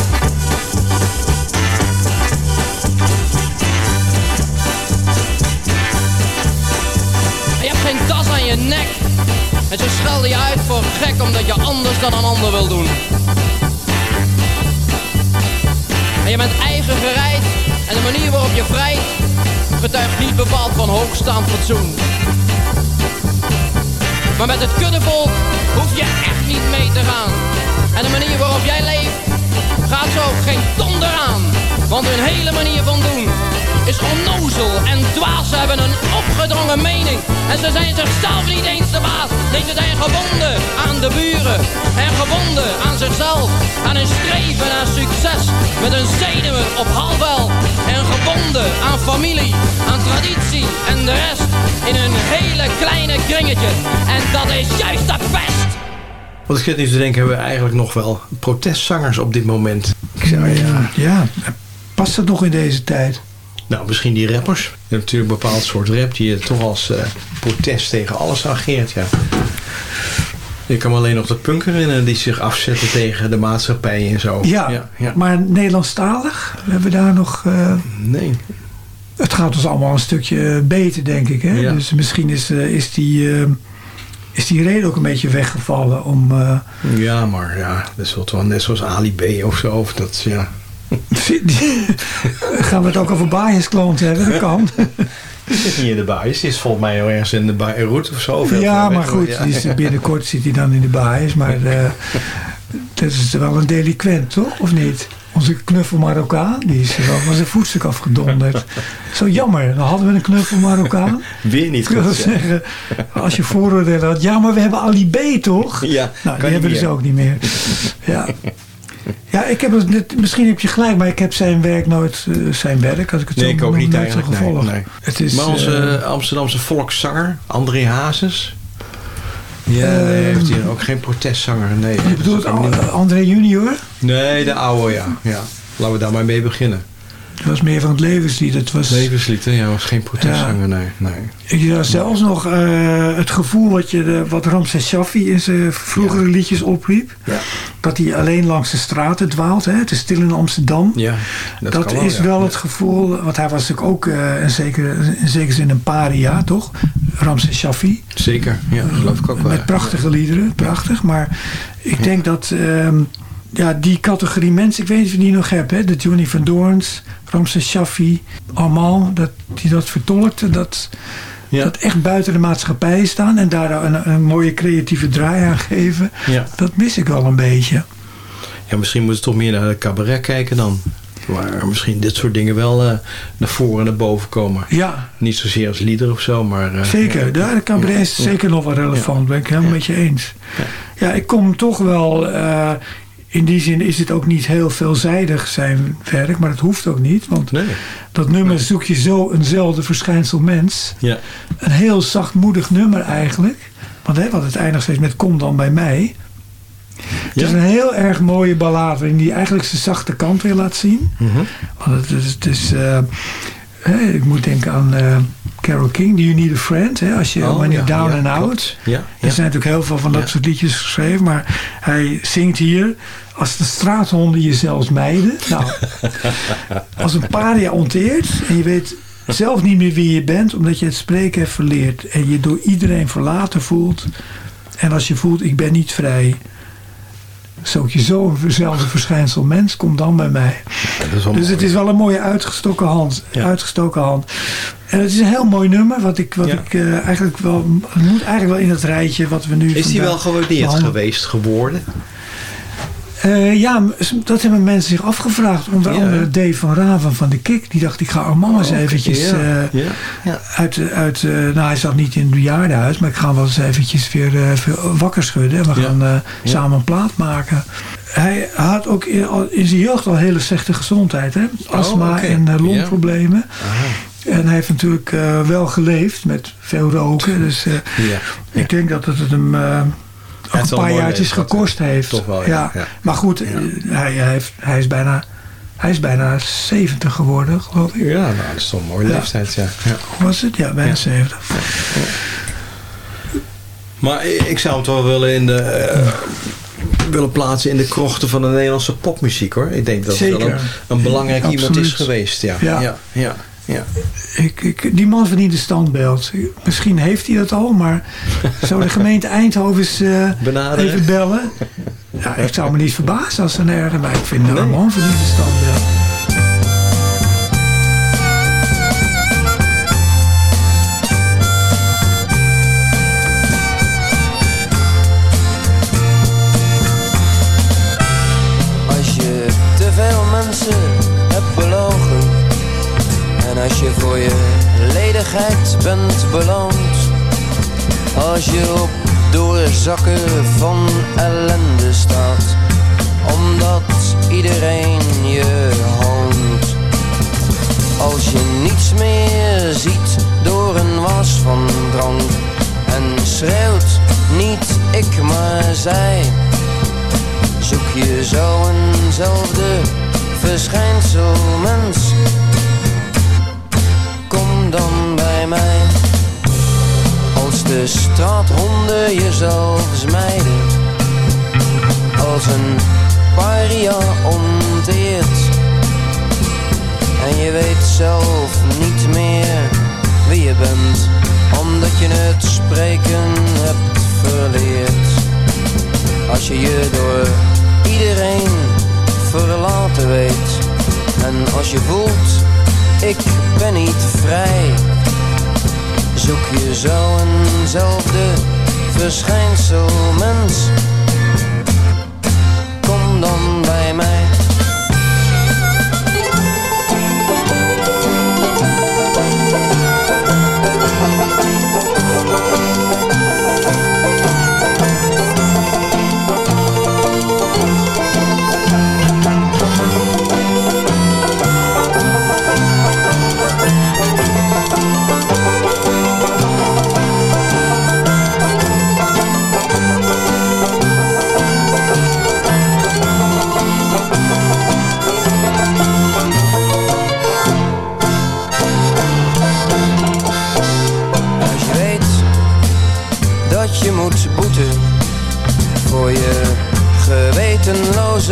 Dan een ander wil doen. En je bent eigen gereid. En de manier waarop je vrijt getuigt niet bepaald van hoogstaand fatsoen. Maar met het kuddevolk hoef je echt niet mee te gaan. En de manier waarop jij leeft gaat zo geen donder aan. Want hun hele manier van doen is onnozel en dwaas. Ze hebben een opgedrongen mening en ze zijn zichzelf niet eens de baas. Nee, ze zijn gebonden aan de buren en gebonden aan zichzelf. Aan hun streven naar succes met hun zenuwen op halfwel. En gebonden aan familie, aan traditie en de rest. In hun hele kleine kringetje. En dat is juist de pest. Want ik zit nu te denken, hebben we eigenlijk nog wel protestzangers op dit moment? Ik zou ja. ja, past dat nog in deze tijd? Nou, misschien die rappers. Je hebt natuurlijk een bepaald soort rap die je toch als eh, protest tegen alles ageert. Ja. Ik kan me alleen nog de punk herinneren die zich afzetten tegen de maatschappij en zo. Ja, ja, ja. maar Nederlandstalig, hebben we daar nog... eh, Nee. het gaat ons allemaal een stukje beter, denk ik. Hè? Ja. Dus misschien is, eh, is, die, is die reden ook een beetje weggevallen om... Ja, maar ja, dat is wel net zoals Ali B of zo. Of dat, ja. <laughs> gaan we het ook over bias-klanten hebben? Dat kan. Die zit niet in de baas. Die is volgens mij ergens in de route of zo. Ja, maar goed, ja. die is, <laughs> binnenkort zit hij dan in de bias. Maar eh, dat is wel een delinquent, toch? Of niet? Onze knuffel Marokkaan, die is wel van zijn voetstuk afgedonderd. Zo jammer, dan hadden we een knuffel Marokkaan. <laughs> Weer niet goed zeggen, als je vooroordelen had. Ja, maar we hebben Ali B, toch? Ja, Nou, die hebben we dus ook niet meer. Ja. Ja, ik heb het net, misschien heb je gelijk, maar ik heb zijn werk nooit, eh, zijn werk, als ik het Nee, zo ik ook niet nooit zo eigenlijk. Nee, gevolgd. nee. Het is, maar onze eh, Amsterdamse volkszanger, André Hazes. Ja, Ehm, nee, heeft hier ook geen protestzanger. Nee, je bedoelt André Junior? Nee, de oude, ja. ja. Laten we daar maar mee beginnen. Dat was meer van het levenslied. Het was, Levenslied, hè? Ja, was geen protestzanger, nee. nee. Ik had zelfs nog eh, het gevoel wat, je, de, wat Ramses Shaffi in zijn vroegere liedjes opriep. Ja. Dat hij alleen langs de straten dwaalt. Hè? Het is stil in Amsterdam. Ja, dat, Dat, is wel het gevoel, want hij was natuurlijk ook eh, in, zekere, in zekere zin een paria, toch? Ramses Shaffi. Zeker, ja, geloof ik ook wel. Met prachtige liederen, prachtig. Maar ik denk dat ehm, ja, die categorie mensen, ik weet niet of je die nog hebt, hè? de Johnny van Doorns, Ramses Shaffi, allemaal, dat, die dat vertolkten, dat, Ja. dat echt buiten de maatschappij staan en daar een, een mooie creatieve draai aan geven. Ja. Dat mis ik wel een beetje. ja, misschien moeten we toch meer naar de cabaret kijken dan. Waar misschien dit soort dingen wel eh, naar voren en naar boven komen. Ja, Niet zozeer als lieder of zo, maar... eh, Zeker, ja. de cabaret is zeker nog wel relevant, ben ik helemaal met je eens. Ja, ik kom toch wel, eh, in die zin is het ook niet heel veelzijdig zijn werk, maar dat hoeft ook niet, want Nee. dat nummer zoek je zo eenzelfde verschijnsel mens. Ja. Een heel zachtmoedig nummer eigenlijk, want, hè, want het eindigt steeds met kom dan bij mij. Het is een heel erg mooie ballade waarin hij eigenlijk zijn zachte kant weer laat zien. Mhm. Want het is, het is, eh, ik moet denken aan eh, Carole King, Do You Need a Friend? Hè, als je Oh, When You're ja, Down ja, and Out. Ja, Er zijn natuurlijk heel veel van dat soort liedjes geschreven. Maar hij zingt hier... Als de straathonden je zelfs mijden. Nou, <laughs> als een paria onteert en je weet zelf niet meer wie je bent... omdat je het spreken hebt verleerd... en je door iedereen verlaten voelt... en als je voelt, ik ben niet vrij... zoek je zo eenzelfde verschijnsel mens, kom dan bij mij. Dus mooi. het is wel een mooie uitgestoken hand. Uitgestoken hand. En het is een heel mooi nummer. Wat ik, wat Ja. ik eh, eigenlijk wel... Het moet eigenlijk wel in het rijtje wat we nu Is die wel gewaardeerd geweest geworden? Eh, ja, dat hebben mensen zich afgevraagd. Onder Ja. andere Dave van Raven van de Kik. Die dacht, ik ga Armand eens Oh, eventjes... ja. eh, Ja. Uit, uit, eh, nou, hij zat niet in het bejaardenhuis, maar ik ga hem wel eens eventjes weer, wakker schudden. En we gaan samen een plaat maken. Hij had ook in, in zijn jeugd al hele slechte gezondheid. Hè? Astma Oh, oké. en longproblemen. En hij heeft natuurlijk wel geleefd met veel roken. Dus Ja. ik denk dat het hem een paar jaartjes leven gekost heeft. Toch wel, ja. Ja. Maar goed, eh, hij, hij, heeft, hij, is bijna, hij is bijna 70 geworden, geloof ik. Ja, nou, dat is toch een mooie Ja. leeftijd, ja. ja. Hoe was het? Ja, bijna Ja. 70. Maar ik zou hem toch wel willen in de... eh, willen plaatsen in de krochten van de Nederlandse popmuziek, hoor. Ik denk dat het wel een, een belangrijk iemand is geweest, ja. Ja. ja, ja, ja. Ik, ik, die man verdient een standbeeld. Misschien heeft hij dat al, maar zou de gemeente <laughs> Eindhoven eens eh, even bellen? Ja, ik zou me niet verbazen als ze een erger, maar ik vind Nee. man verdient een standbeeld. Als je voor je ledigheid bent beloond. Als je op doorzakken van ellende staat Omdat iedereen je hoont Als je niets meer ziet door een was van drank En schreeuwt niet ik maar zij. Zoek je zo eenzelfde verschijnsel mens Dan bij mij. Als de straathonden je zelfs mijden Als een paria onteert. En je weet zelf niet meer wie je bent. Omdat je het spreken hebt verleerd. Als je je door iedereen verlaten weet. En als je voelt, ik ben niet vrij. Zoek je zo eenzelfde verschijnsel mens. Kom dan bij mij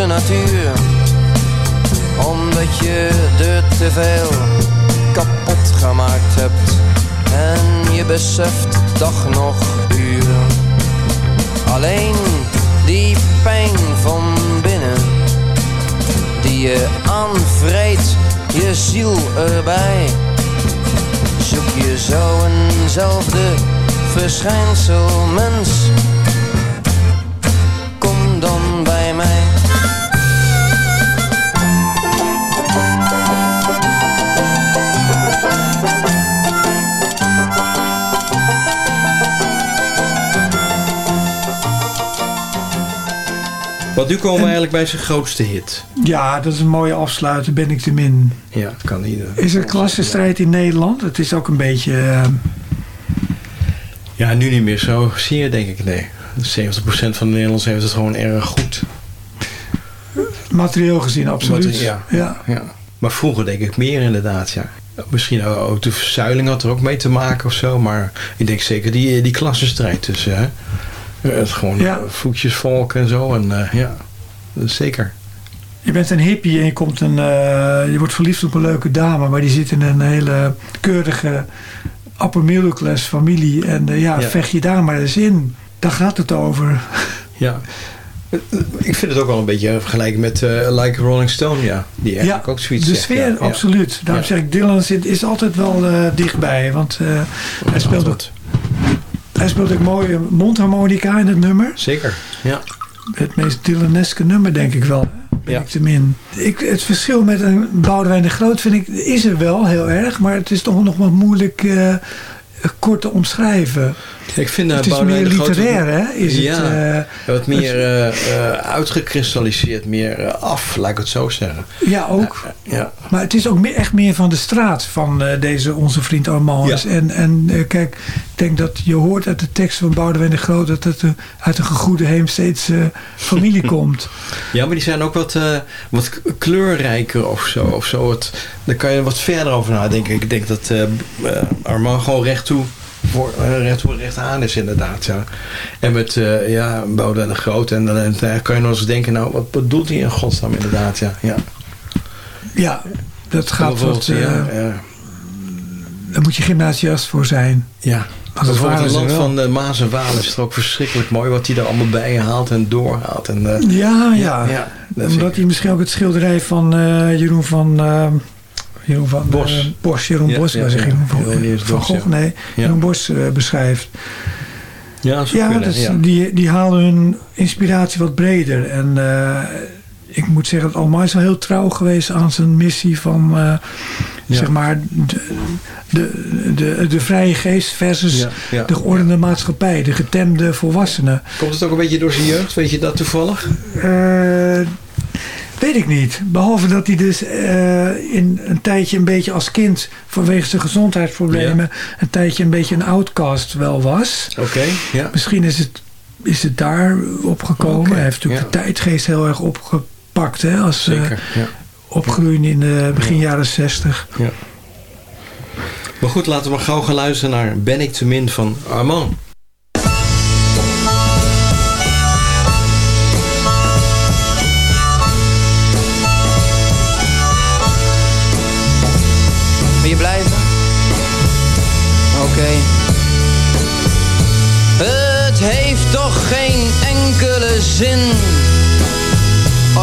natuur. Omdat je er te veel kapot gemaakt hebt. En je beseft dag nog uur. Alleen die pijn van binnen. Die je aanvreet, je ziel erbij. Zoek je zo eenzelfde verschijnsel mens Want nu komen we eigenlijk bij zijn grootste hit. Ja, dat is een mooie afsluiter. Ben ik te min. Ja, dat kan ieder. Is er klassenstrijd in Nederland? Het is ook een beetje... eh, Ja, nu niet meer zo. Zie je, denk ik, nee. 70% van de Nederlanders heeft het gewoon erg goed. materieel gezien, absoluut. Ja. Ja. Maar vroeger denk ik meer inderdaad, ja. Misschien ook de verzuiling had er ook mee te maken of zo. Maar ik denk zeker die, die klassenstrijd tussen. Hè? Het gewoon Ja. voetjesvolk en zo. En eh, ja, zeker. Je bent een hippie en je, komt een, eh, je wordt verliefd op een leuke dame, maar die zit in een hele keurige upper middle class familie. En eh, ja, Ja. vecht je daar maar eens in. Daar gaat het over. Ja. Ik vind het ook wel een beetje vergelijken met eh, Like Rolling Stone, ja. Die eigenlijk ook zoiets de zegt, sfeer, ja. Absoluut. Daarom zeg ik, Dylan zit, is altijd wel eh, dichtbij. Want eh, hij, speelt ook, Altijd. Hij speelt ook mooie mondharmonica in het nummer. Zeker, ja. Het meest Dylaneske nummer, denk ik wel. Ben Ja. ik te min. Ik, het verschil met een Boudewijn de Groot vind ik, is er wel heel erg. Maar het is toch nog wat moeilijk eh, kort te omschrijven. Ik vind uh, het is Boudewijn meer de literair, hè? Is ja, het, eh, wat meer eh, eh, uitgekristalliseerd, meer eh, af, laat ik het zo zeggen. ja, ook. Ja, Maar het is ook meer, echt meer van de straat van eh, deze onze vriend Armand. Ja. En, en eh, kijk, denk dat je hoort uit de tekst van Boudewijn de Groot... dat het eh, uit een gegoede Heemsteedse familie <laughs> komt. ja maar die zijn ook wat, eh, wat kleurrijker of zo. Of zo wat, daar kan je wat verder over nadenken. Ik denk dat eh, eh, Armand gewoon recht toe... Voor, eh, recht toe recht aan is inderdaad. Ja. En met eh ja, Boudewijn de Groot. En dan eh, kan je nog eens denken, nou, wat bedoelt hij in godsnaam inderdaad? Ja, ja. Ja, dat gaat wat... eh, ja, ja. Daar moet je gymnasiast voor zijn. Ja, Bijvoorbeeld ware het land van de Maas en Waal is ook verschrikkelijk mooi. Wat hij er allemaal bij haalt en doorhaalt. En, eh, Ja, ja. dat Omdat hij misschien ook het schilderij van eh, Jeroen van... eh, Jeroen van Bos. eh, Bos, Jeroen Ja, Bos, ja, ja. Jeroen van, Gogh, ja. nee. Jeroen Bos eh, beschrijft. ja, Ja, kunnen, dus ja. Die, die halen hun inspiratie wat breder. En eh, ik moet zeggen dat Alma is wel heel trouw geweest aan zijn missie van... eh, Ja. zeg maar de, de, de, de vrije geest versus Ja, ja. de geordende maatschappij, de getemde volwassenen. Komt het ook een beetje door zijn jeugd? Weet je dat toevallig? Eh, weet ik niet. Behalve dat hij dus eh, in een tijdje een beetje als kind vanwege zijn gezondheidsproblemen een tijdje een beetje een outcast wel was. Oké, ja. Misschien is het, is het daar opgekomen. Oké, Hij heeft natuurlijk ja. de tijdgeest heel erg opgepakt hè, als eh, Zeker, ja. opgroeiende in de begin jaren zestig. ja. Maar goed, laten we maar gauw gaan luisteren naar Ben ik te min van Armand. Wil je blijven? Oké. Het heeft toch geen enkele zin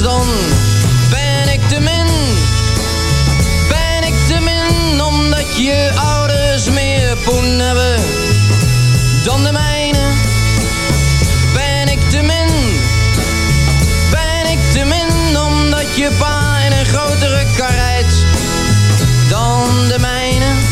dan? Ben ik te min? Ben ik te min omdat je ouders meer poen hebben dan de mijne? Ben ik te min? Ben ik te min omdat je pa in een grotere kar rijdt dan de mijne?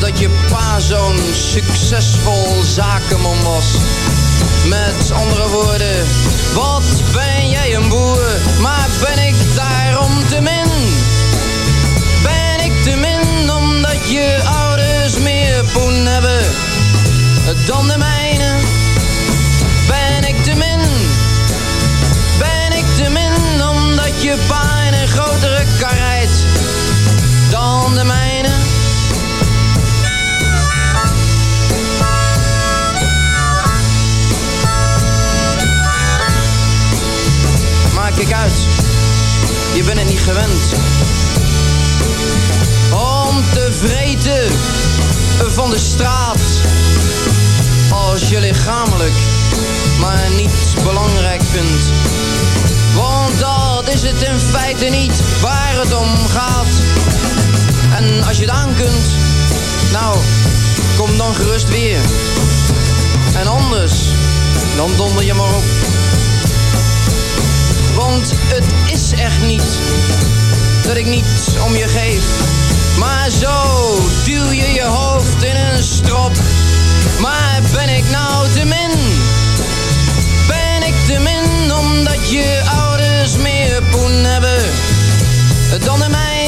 Dat je pa zo'n succesvol zakenman was. Met andere woorden, wat ben jij een boer, gerust weer. En anders, dan donder je maar op. Want het is echt niet dat ik niets om je geef. Maar zo duw je je hoofd in een strop. Maar ben ik nou te min? Ben ik te min omdat je ouders meer poen hebben dan de mijne?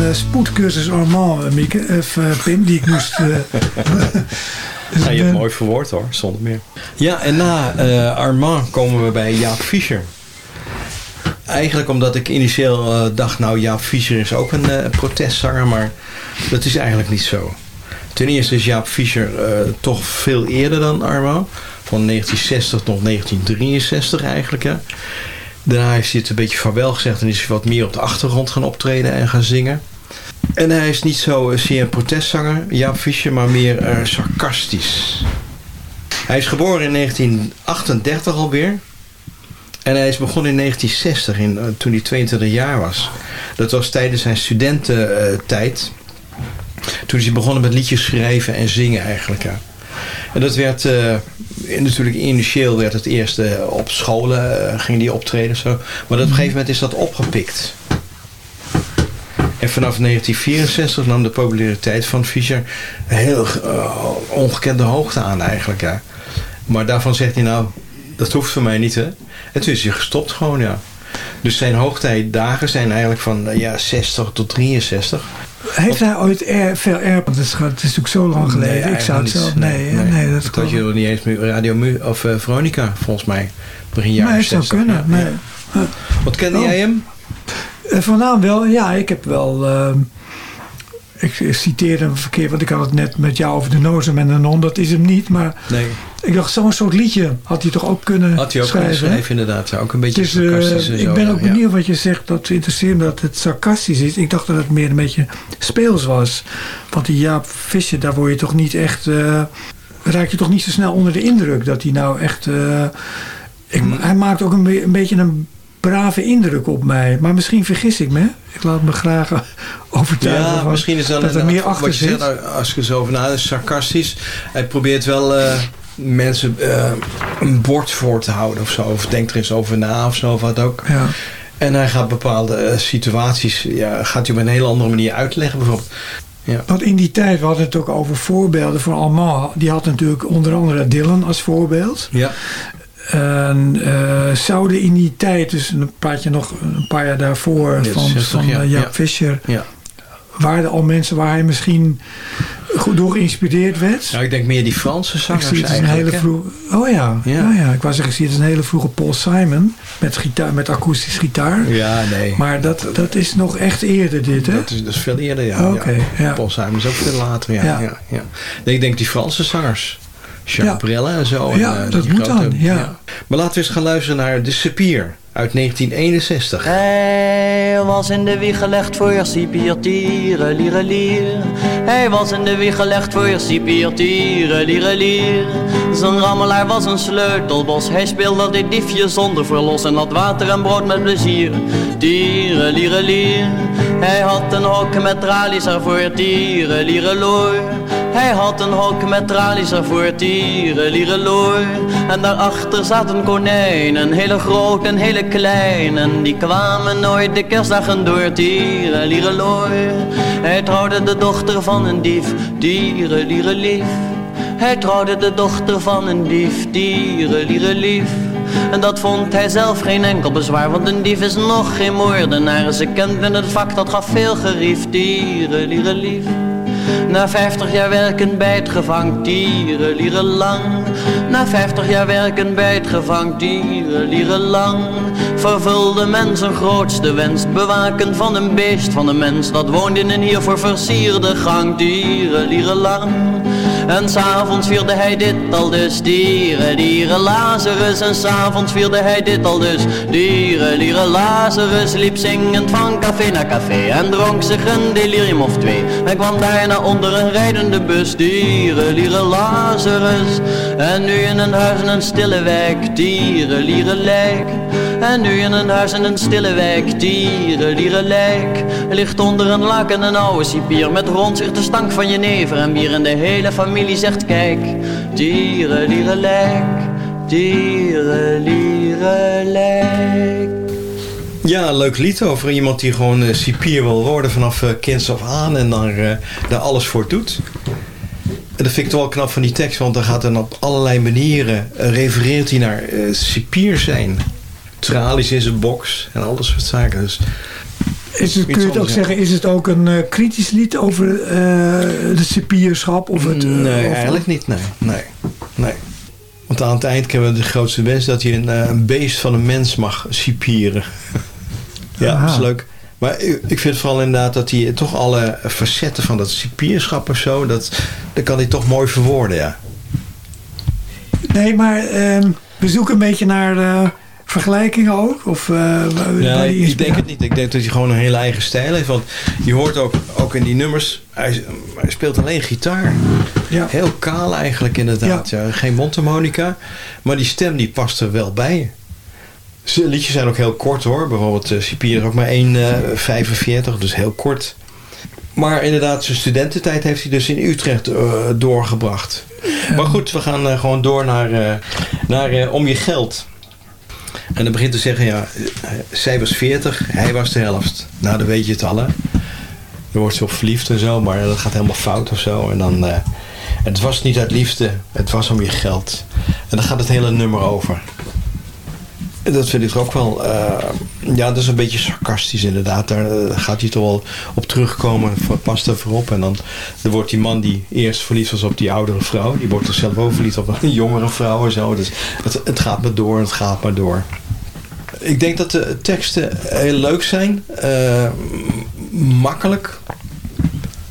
Een eh, spoedcursus Armand, eh, Mieke, of eh, Pim, die ik moest... <laughs> dus Ja, je hebt mooi verwoord hoor, zonder meer. Ja, en na eh, Armand komen we bij Jaap Fischer. Eigenlijk omdat ik initieel eh, dacht, nou Jaap Fischer is ook een eh, protestzanger, maar dat is eigenlijk niet zo. Ten eerste is Jaap Fischer eh, toch veel eerder dan Armand. Van 1960 tot 1963 eigenlijk. Hè. Daarna heeft hij het een beetje vaarwel gezegd en is hij wat meer op de achtergrond gaan optreden en gaan zingen. En hij is niet zo zeer een protestzanger, Jaap Fischer, maar meer eh, sarcastisch. Hij is geboren in 1938 alweer. En hij is begonnen in 1960, in, eh, toen hij 22 jaar was. Dat was tijdens zijn studententijd. Toen is hij begonnen met liedjes schrijven en zingen eigenlijk. ja. En dat werd eh, natuurlijk initieel werd het eerst eh, op scholen eh, ging die optreden. Zo. Maar op een gegeven moment is dat opgepikt. En vanaf 1964 nam de populariteit van Fischer een heel eh, ongekende hoogte aan eigenlijk. Ja. Maar daarvan zegt hij nou, dat hoeft voor mij niet hè. En toen is hij gestopt gewoon ja. Dus zijn hoogtijdagen zijn eigenlijk van eh, ja, 60 tot 63. Heeft hij ooit veel? Want het is, natuurlijk zo lang geleden. ik zou het zelf... Nee, nee, nee, dat dat kan had je nog niet eens meer Radio Mu of eh, Veronica volgens mij. Begin jaren Nee, het zou 60. kunnen. Ja, Nee. kende Oh. jij hem? Eh, Van naam wel, ja, ik heb wel. ehm, ik citeer hem verkeerd, want ik had het net met jou over de Nozem en de Non. Dat is hem niet, maar Nee. ik dacht, zo'n soort liedje had hij toch ook kunnen Had hij ook schrijven. kunnen schrijven inderdaad. Ja, Ook een beetje is, eh, sarcastisch en ik zo, ben ook ja. benieuwd wat je zegt. Dat interesseert me dat het sarcastisch is. Ik dacht dat het meer een beetje speels was. Want die Jaap Visser, daar word je toch niet echt... eh, raak je toch niet zo snel onder de indruk dat hij nou echt... ik, Mm. Hij maakt ook een, een beetje een brave indruk op mij. Maar misschien vergis ik me. Ik laat me graag <laughs> overtuigen. Ja, van misschien is dan dat er meer achter wat je zit. zegt, nou, als er zo over na, is sarcastisch. Hij probeert wel eh, mensen eh, een bord voor te houden of zo. Of denkt er eens over na of zo, of wat ook. Ja. En hij gaat bepaalde eh, situaties, ja, gaat hij op een hele andere manier uitleggen bijvoorbeeld. Ja. Want in die tijd, we hadden het ook over voorbeelden voor allemaal. Die had natuurlijk onder andere Dylan als voorbeeld. Ja. En eh, zouden in die tijd, dus een praat je nog een paar jaar daarvoor van, 60 van jaar, eh, Jaap ja. Visser, Ja. waren er al mensen waar hij misschien goed door geïnspireerd werd? Nou, ik denk meer die Franse ik zangers als een hele hè? vroege. Oh ja, Ja. ja. ja, ik wou zeggen, ik zie het een hele vroege Paul Simon met, gitaar, met akoestisch gitaar. Ja, nee. Maar dat, dat is nog echt eerder dit, hè? Dat is, dat is veel eerder, ja. Oké, ja. ja. Paul Simon is ook veel later, ja. ja. Ja. ja, Nee, ik denk die Franse zangers. Charles Ja. Brella en zo. Ja, en, eh, dat moet grote- dan, ja. Maar laten we eens gaan luisteren naar De Sepier uit 1961. Hij was in de wieg gelegd voor cipier, liere lier. Hij was in de wieg gelegd voor cipier, liere lier. Zijn rammelaar was een sleutelbos. Hij speelde dit diefje zonder verlos en had water en brood met plezier. Tieren, liere lier. Hij had een hok met tralies ervoor, tieren, liere. Hij had een hok met tralies ervoor, tieren, liere loor. En daarachter zaten konijnen, hele groot en hele klein. En die kwamen nooit de kerstdagen door, tieren, liere loor. Hij trouwde de dochter van een dief, tieren, liere lief. Hij trouwde de dochter van een dief, tieren, liere lief. En dat vond hij zelf geen enkel bezwaar, want een dief is nog geen moordenaar. Ze kent in het vak, dat gaf veel gerief, tieren, liere lief. Na vijftig jaar werken bij het gevang, tieren, lieren lang. Na vijftig jaar werken bij het gevang, tieren, lieren lang. Vervulde mens zijn grootste wens, bewaken van een beest van een mens. Dat woont in een hiervoor versierde gang, tieren, lieren lang. En s'avonds vierde hij dit al dus, dieren, dieren Lazarus. En s'avonds vierde hij dit al dus, dieren, dieren Lazarus. Liep zingend van café naar café en dronk zich een delirium of twee. En kwam daarna onder een rijdende bus, dieren, dieren Lazarus. En nu in een huis in een stille wijk, dieren, dieren lijk. En nu in een huis in een stille wijk, dieren, dieren lijk. Ligt onder een laken een oude cipier met rond zich de stank van jenever en bier. En de hele familie zegt kijk, dieren, lijk. Dieren, dieren lijk. Ja, leuk lied over iemand die gewoon eh, cipier wil worden vanaf uh, kinds af aan en daar, eh, daar alles voor doet. En dat vind ik toch wel knap van die tekst, want dan gaat dan op allerlei manieren refereert hij naar cipier zijn. Tralies in zijn box en al dat soort zaken. Dus Is het, kun je het ook zeggen, is het ook een eh, kritisch lied over eh de cipierschap? Of het, eh, nee, of- eigenlijk niet. Nee, nee, nee. Want aan het eind hebben we de grootste wens dat je een, een beest van een mens mag cipieren. <laughs> ja, Aha. dat is leuk. Maar ik vind vooral inderdaad dat hij toch alle facetten van dat cipierschap of zo, dat, dat kan hij toch mooi verwoorden, ja. Nee, maar ehm, we zoeken een beetje naar vergelijkingen ook? Of, eh, Ja, ik, denk het niet. Ik denk dat hij gewoon een hele eigen stijl heeft. Want je hoort ook, ook in die nummers, hij, hij speelt alleen gitaar. Ja. Heel kaal eigenlijk inderdaad. Ja. Geen mondharmonica. Maar die stem die past er wel bij. Zijn liedjes zijn ook heel kort hoor. Bijvoorbeeld uh, Cipier ook maar 1,45. dus heel kort. Maar inderdaad, zijn studententijd heeft hij dus in Utrecht eh, doorgebracht. Maar goed, we gaan eh, gewoon door naar, eh, naar eh, Om je geld. En dan begint te zeggen, ja, eh, zij was 40, hij was de helft. Nou, dan weet je het al. Dan wordt ze op verliefd en zo, maar dat gaat helemaal fout of zo. En dan, eh, het was niet uit liefde, het was om je geld. En dan gaat het hele nummer over. Dat vind ik ook wel, eh, ja, dat is een beetje sarcastisch inderdaad. Daar eh, gaat hij toch wel op terugkomen, past er voorop. En dan, wordt die man die eerst verliefd was op die oudere vrouw, die wordt er zelf ook verliefd op een jongere vrouw en zo. Dus het, het gaat maar door, het gaat maar door. Ik denk dat de teksten heel leuk zijn, eh, makkelijk.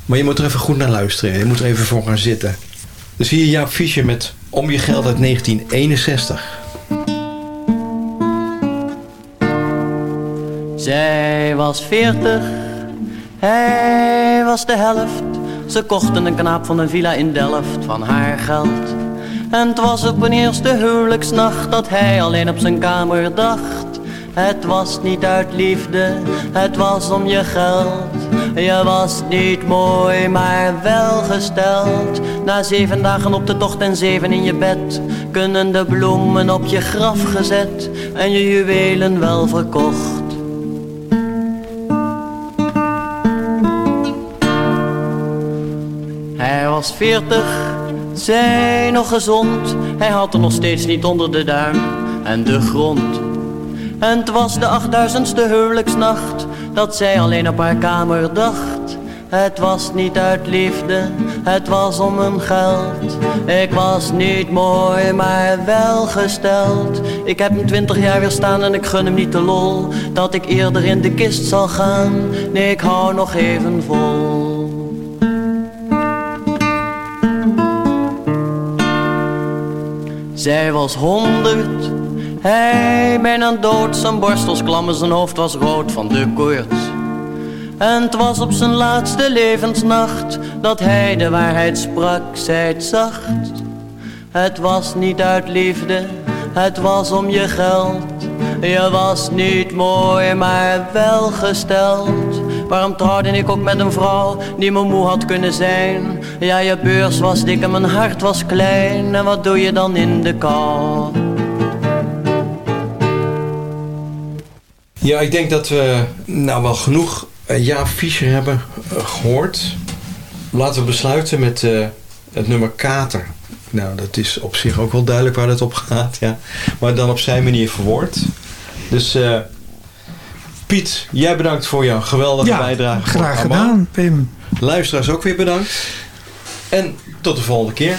Maar je moet er even goed naar luisteren. Je moet er even voor gaan zitten. Dus hier Jaap Fischer met Om je geld uit 1961. Zij was veertig, hij was de helft. Ze kochten een knaap van een villa in Delft van haar geld. En het was op een eerste huwelijksnacht dat hij alleen op zijn kamer dacht. Het was niet uit liefde, het was om je geld. Je was niet mooi, maar welgesteld. Na zeven dagen op de tocht en zeven in je bed, kunnen de bloemen op je graf gezet en je juwelen wel verkocht. Was veertig, zij nog gezond. Hij had er nog steeds niet onder de duim en de grond. En het was de achtduizendste huwelijksnacht dat zij alleen op haar kamer dacht. Het was niet uit liefde, het was om een geld. Ik was niet mooi, maar welgesteld. Ik heb hem twintig jaar weer staan en ik gun hem niet de lol. Dat ik eerder in de kist zal gaan, nee ik hou nog even vol. Zij was honderd, hij bijna dood. Zijn borstels klam en zijn hoofd was rood van de koorts. En het was op zijn laatste levensnacht dat hij de waarheid sprak, het zacht. Het was niet uit liefde, het was om je geld. Je was niet mooi, maar welgesteld. Waarom trouwde ik ook met een vrouw die me moe had kunnen zijn? Ja, je beurs was dik en mijn hart was klein. En wat doe je dan in de kou? Ja, ik denk dat we nou wel genoeg uh, Jaap Fischer hebben uh, gehoord. Laten we besluiten met uh, het nummer Kater. Nou, dat is op zich ook wel duidelijk waar het op gaat, ja. Maar dan op zijn manier verwoord. Dus uh, Piet, jij bedankt voor jouw geweldige ja, bijdrage. graag gedaan, Pim. Luisteraars ook weer bedankt. En tot de volgende keer.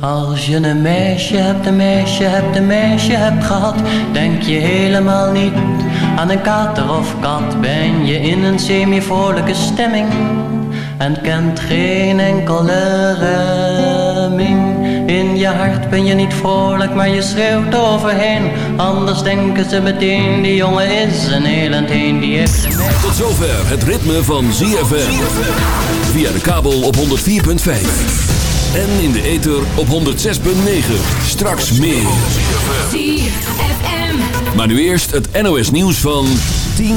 Als je een meisje hebt, een meisje hebt, een meisje hebt gehad, denk je helemaal niet aan een kater of kat. Ben je in een semi-vrolijke stemming en kent geen enkele remming. In je hart ben je niet vrolijk, maar je schreeuwt overheen. Anders denken ze meteen, die jongen is een elend heen, die heeft een. Tot zover het ritme van ZFM. Via de kabel op 104.5. En in de ether op 106.9. Straks meer. ZFM. Maar nu eerst het NOS nieuws van 10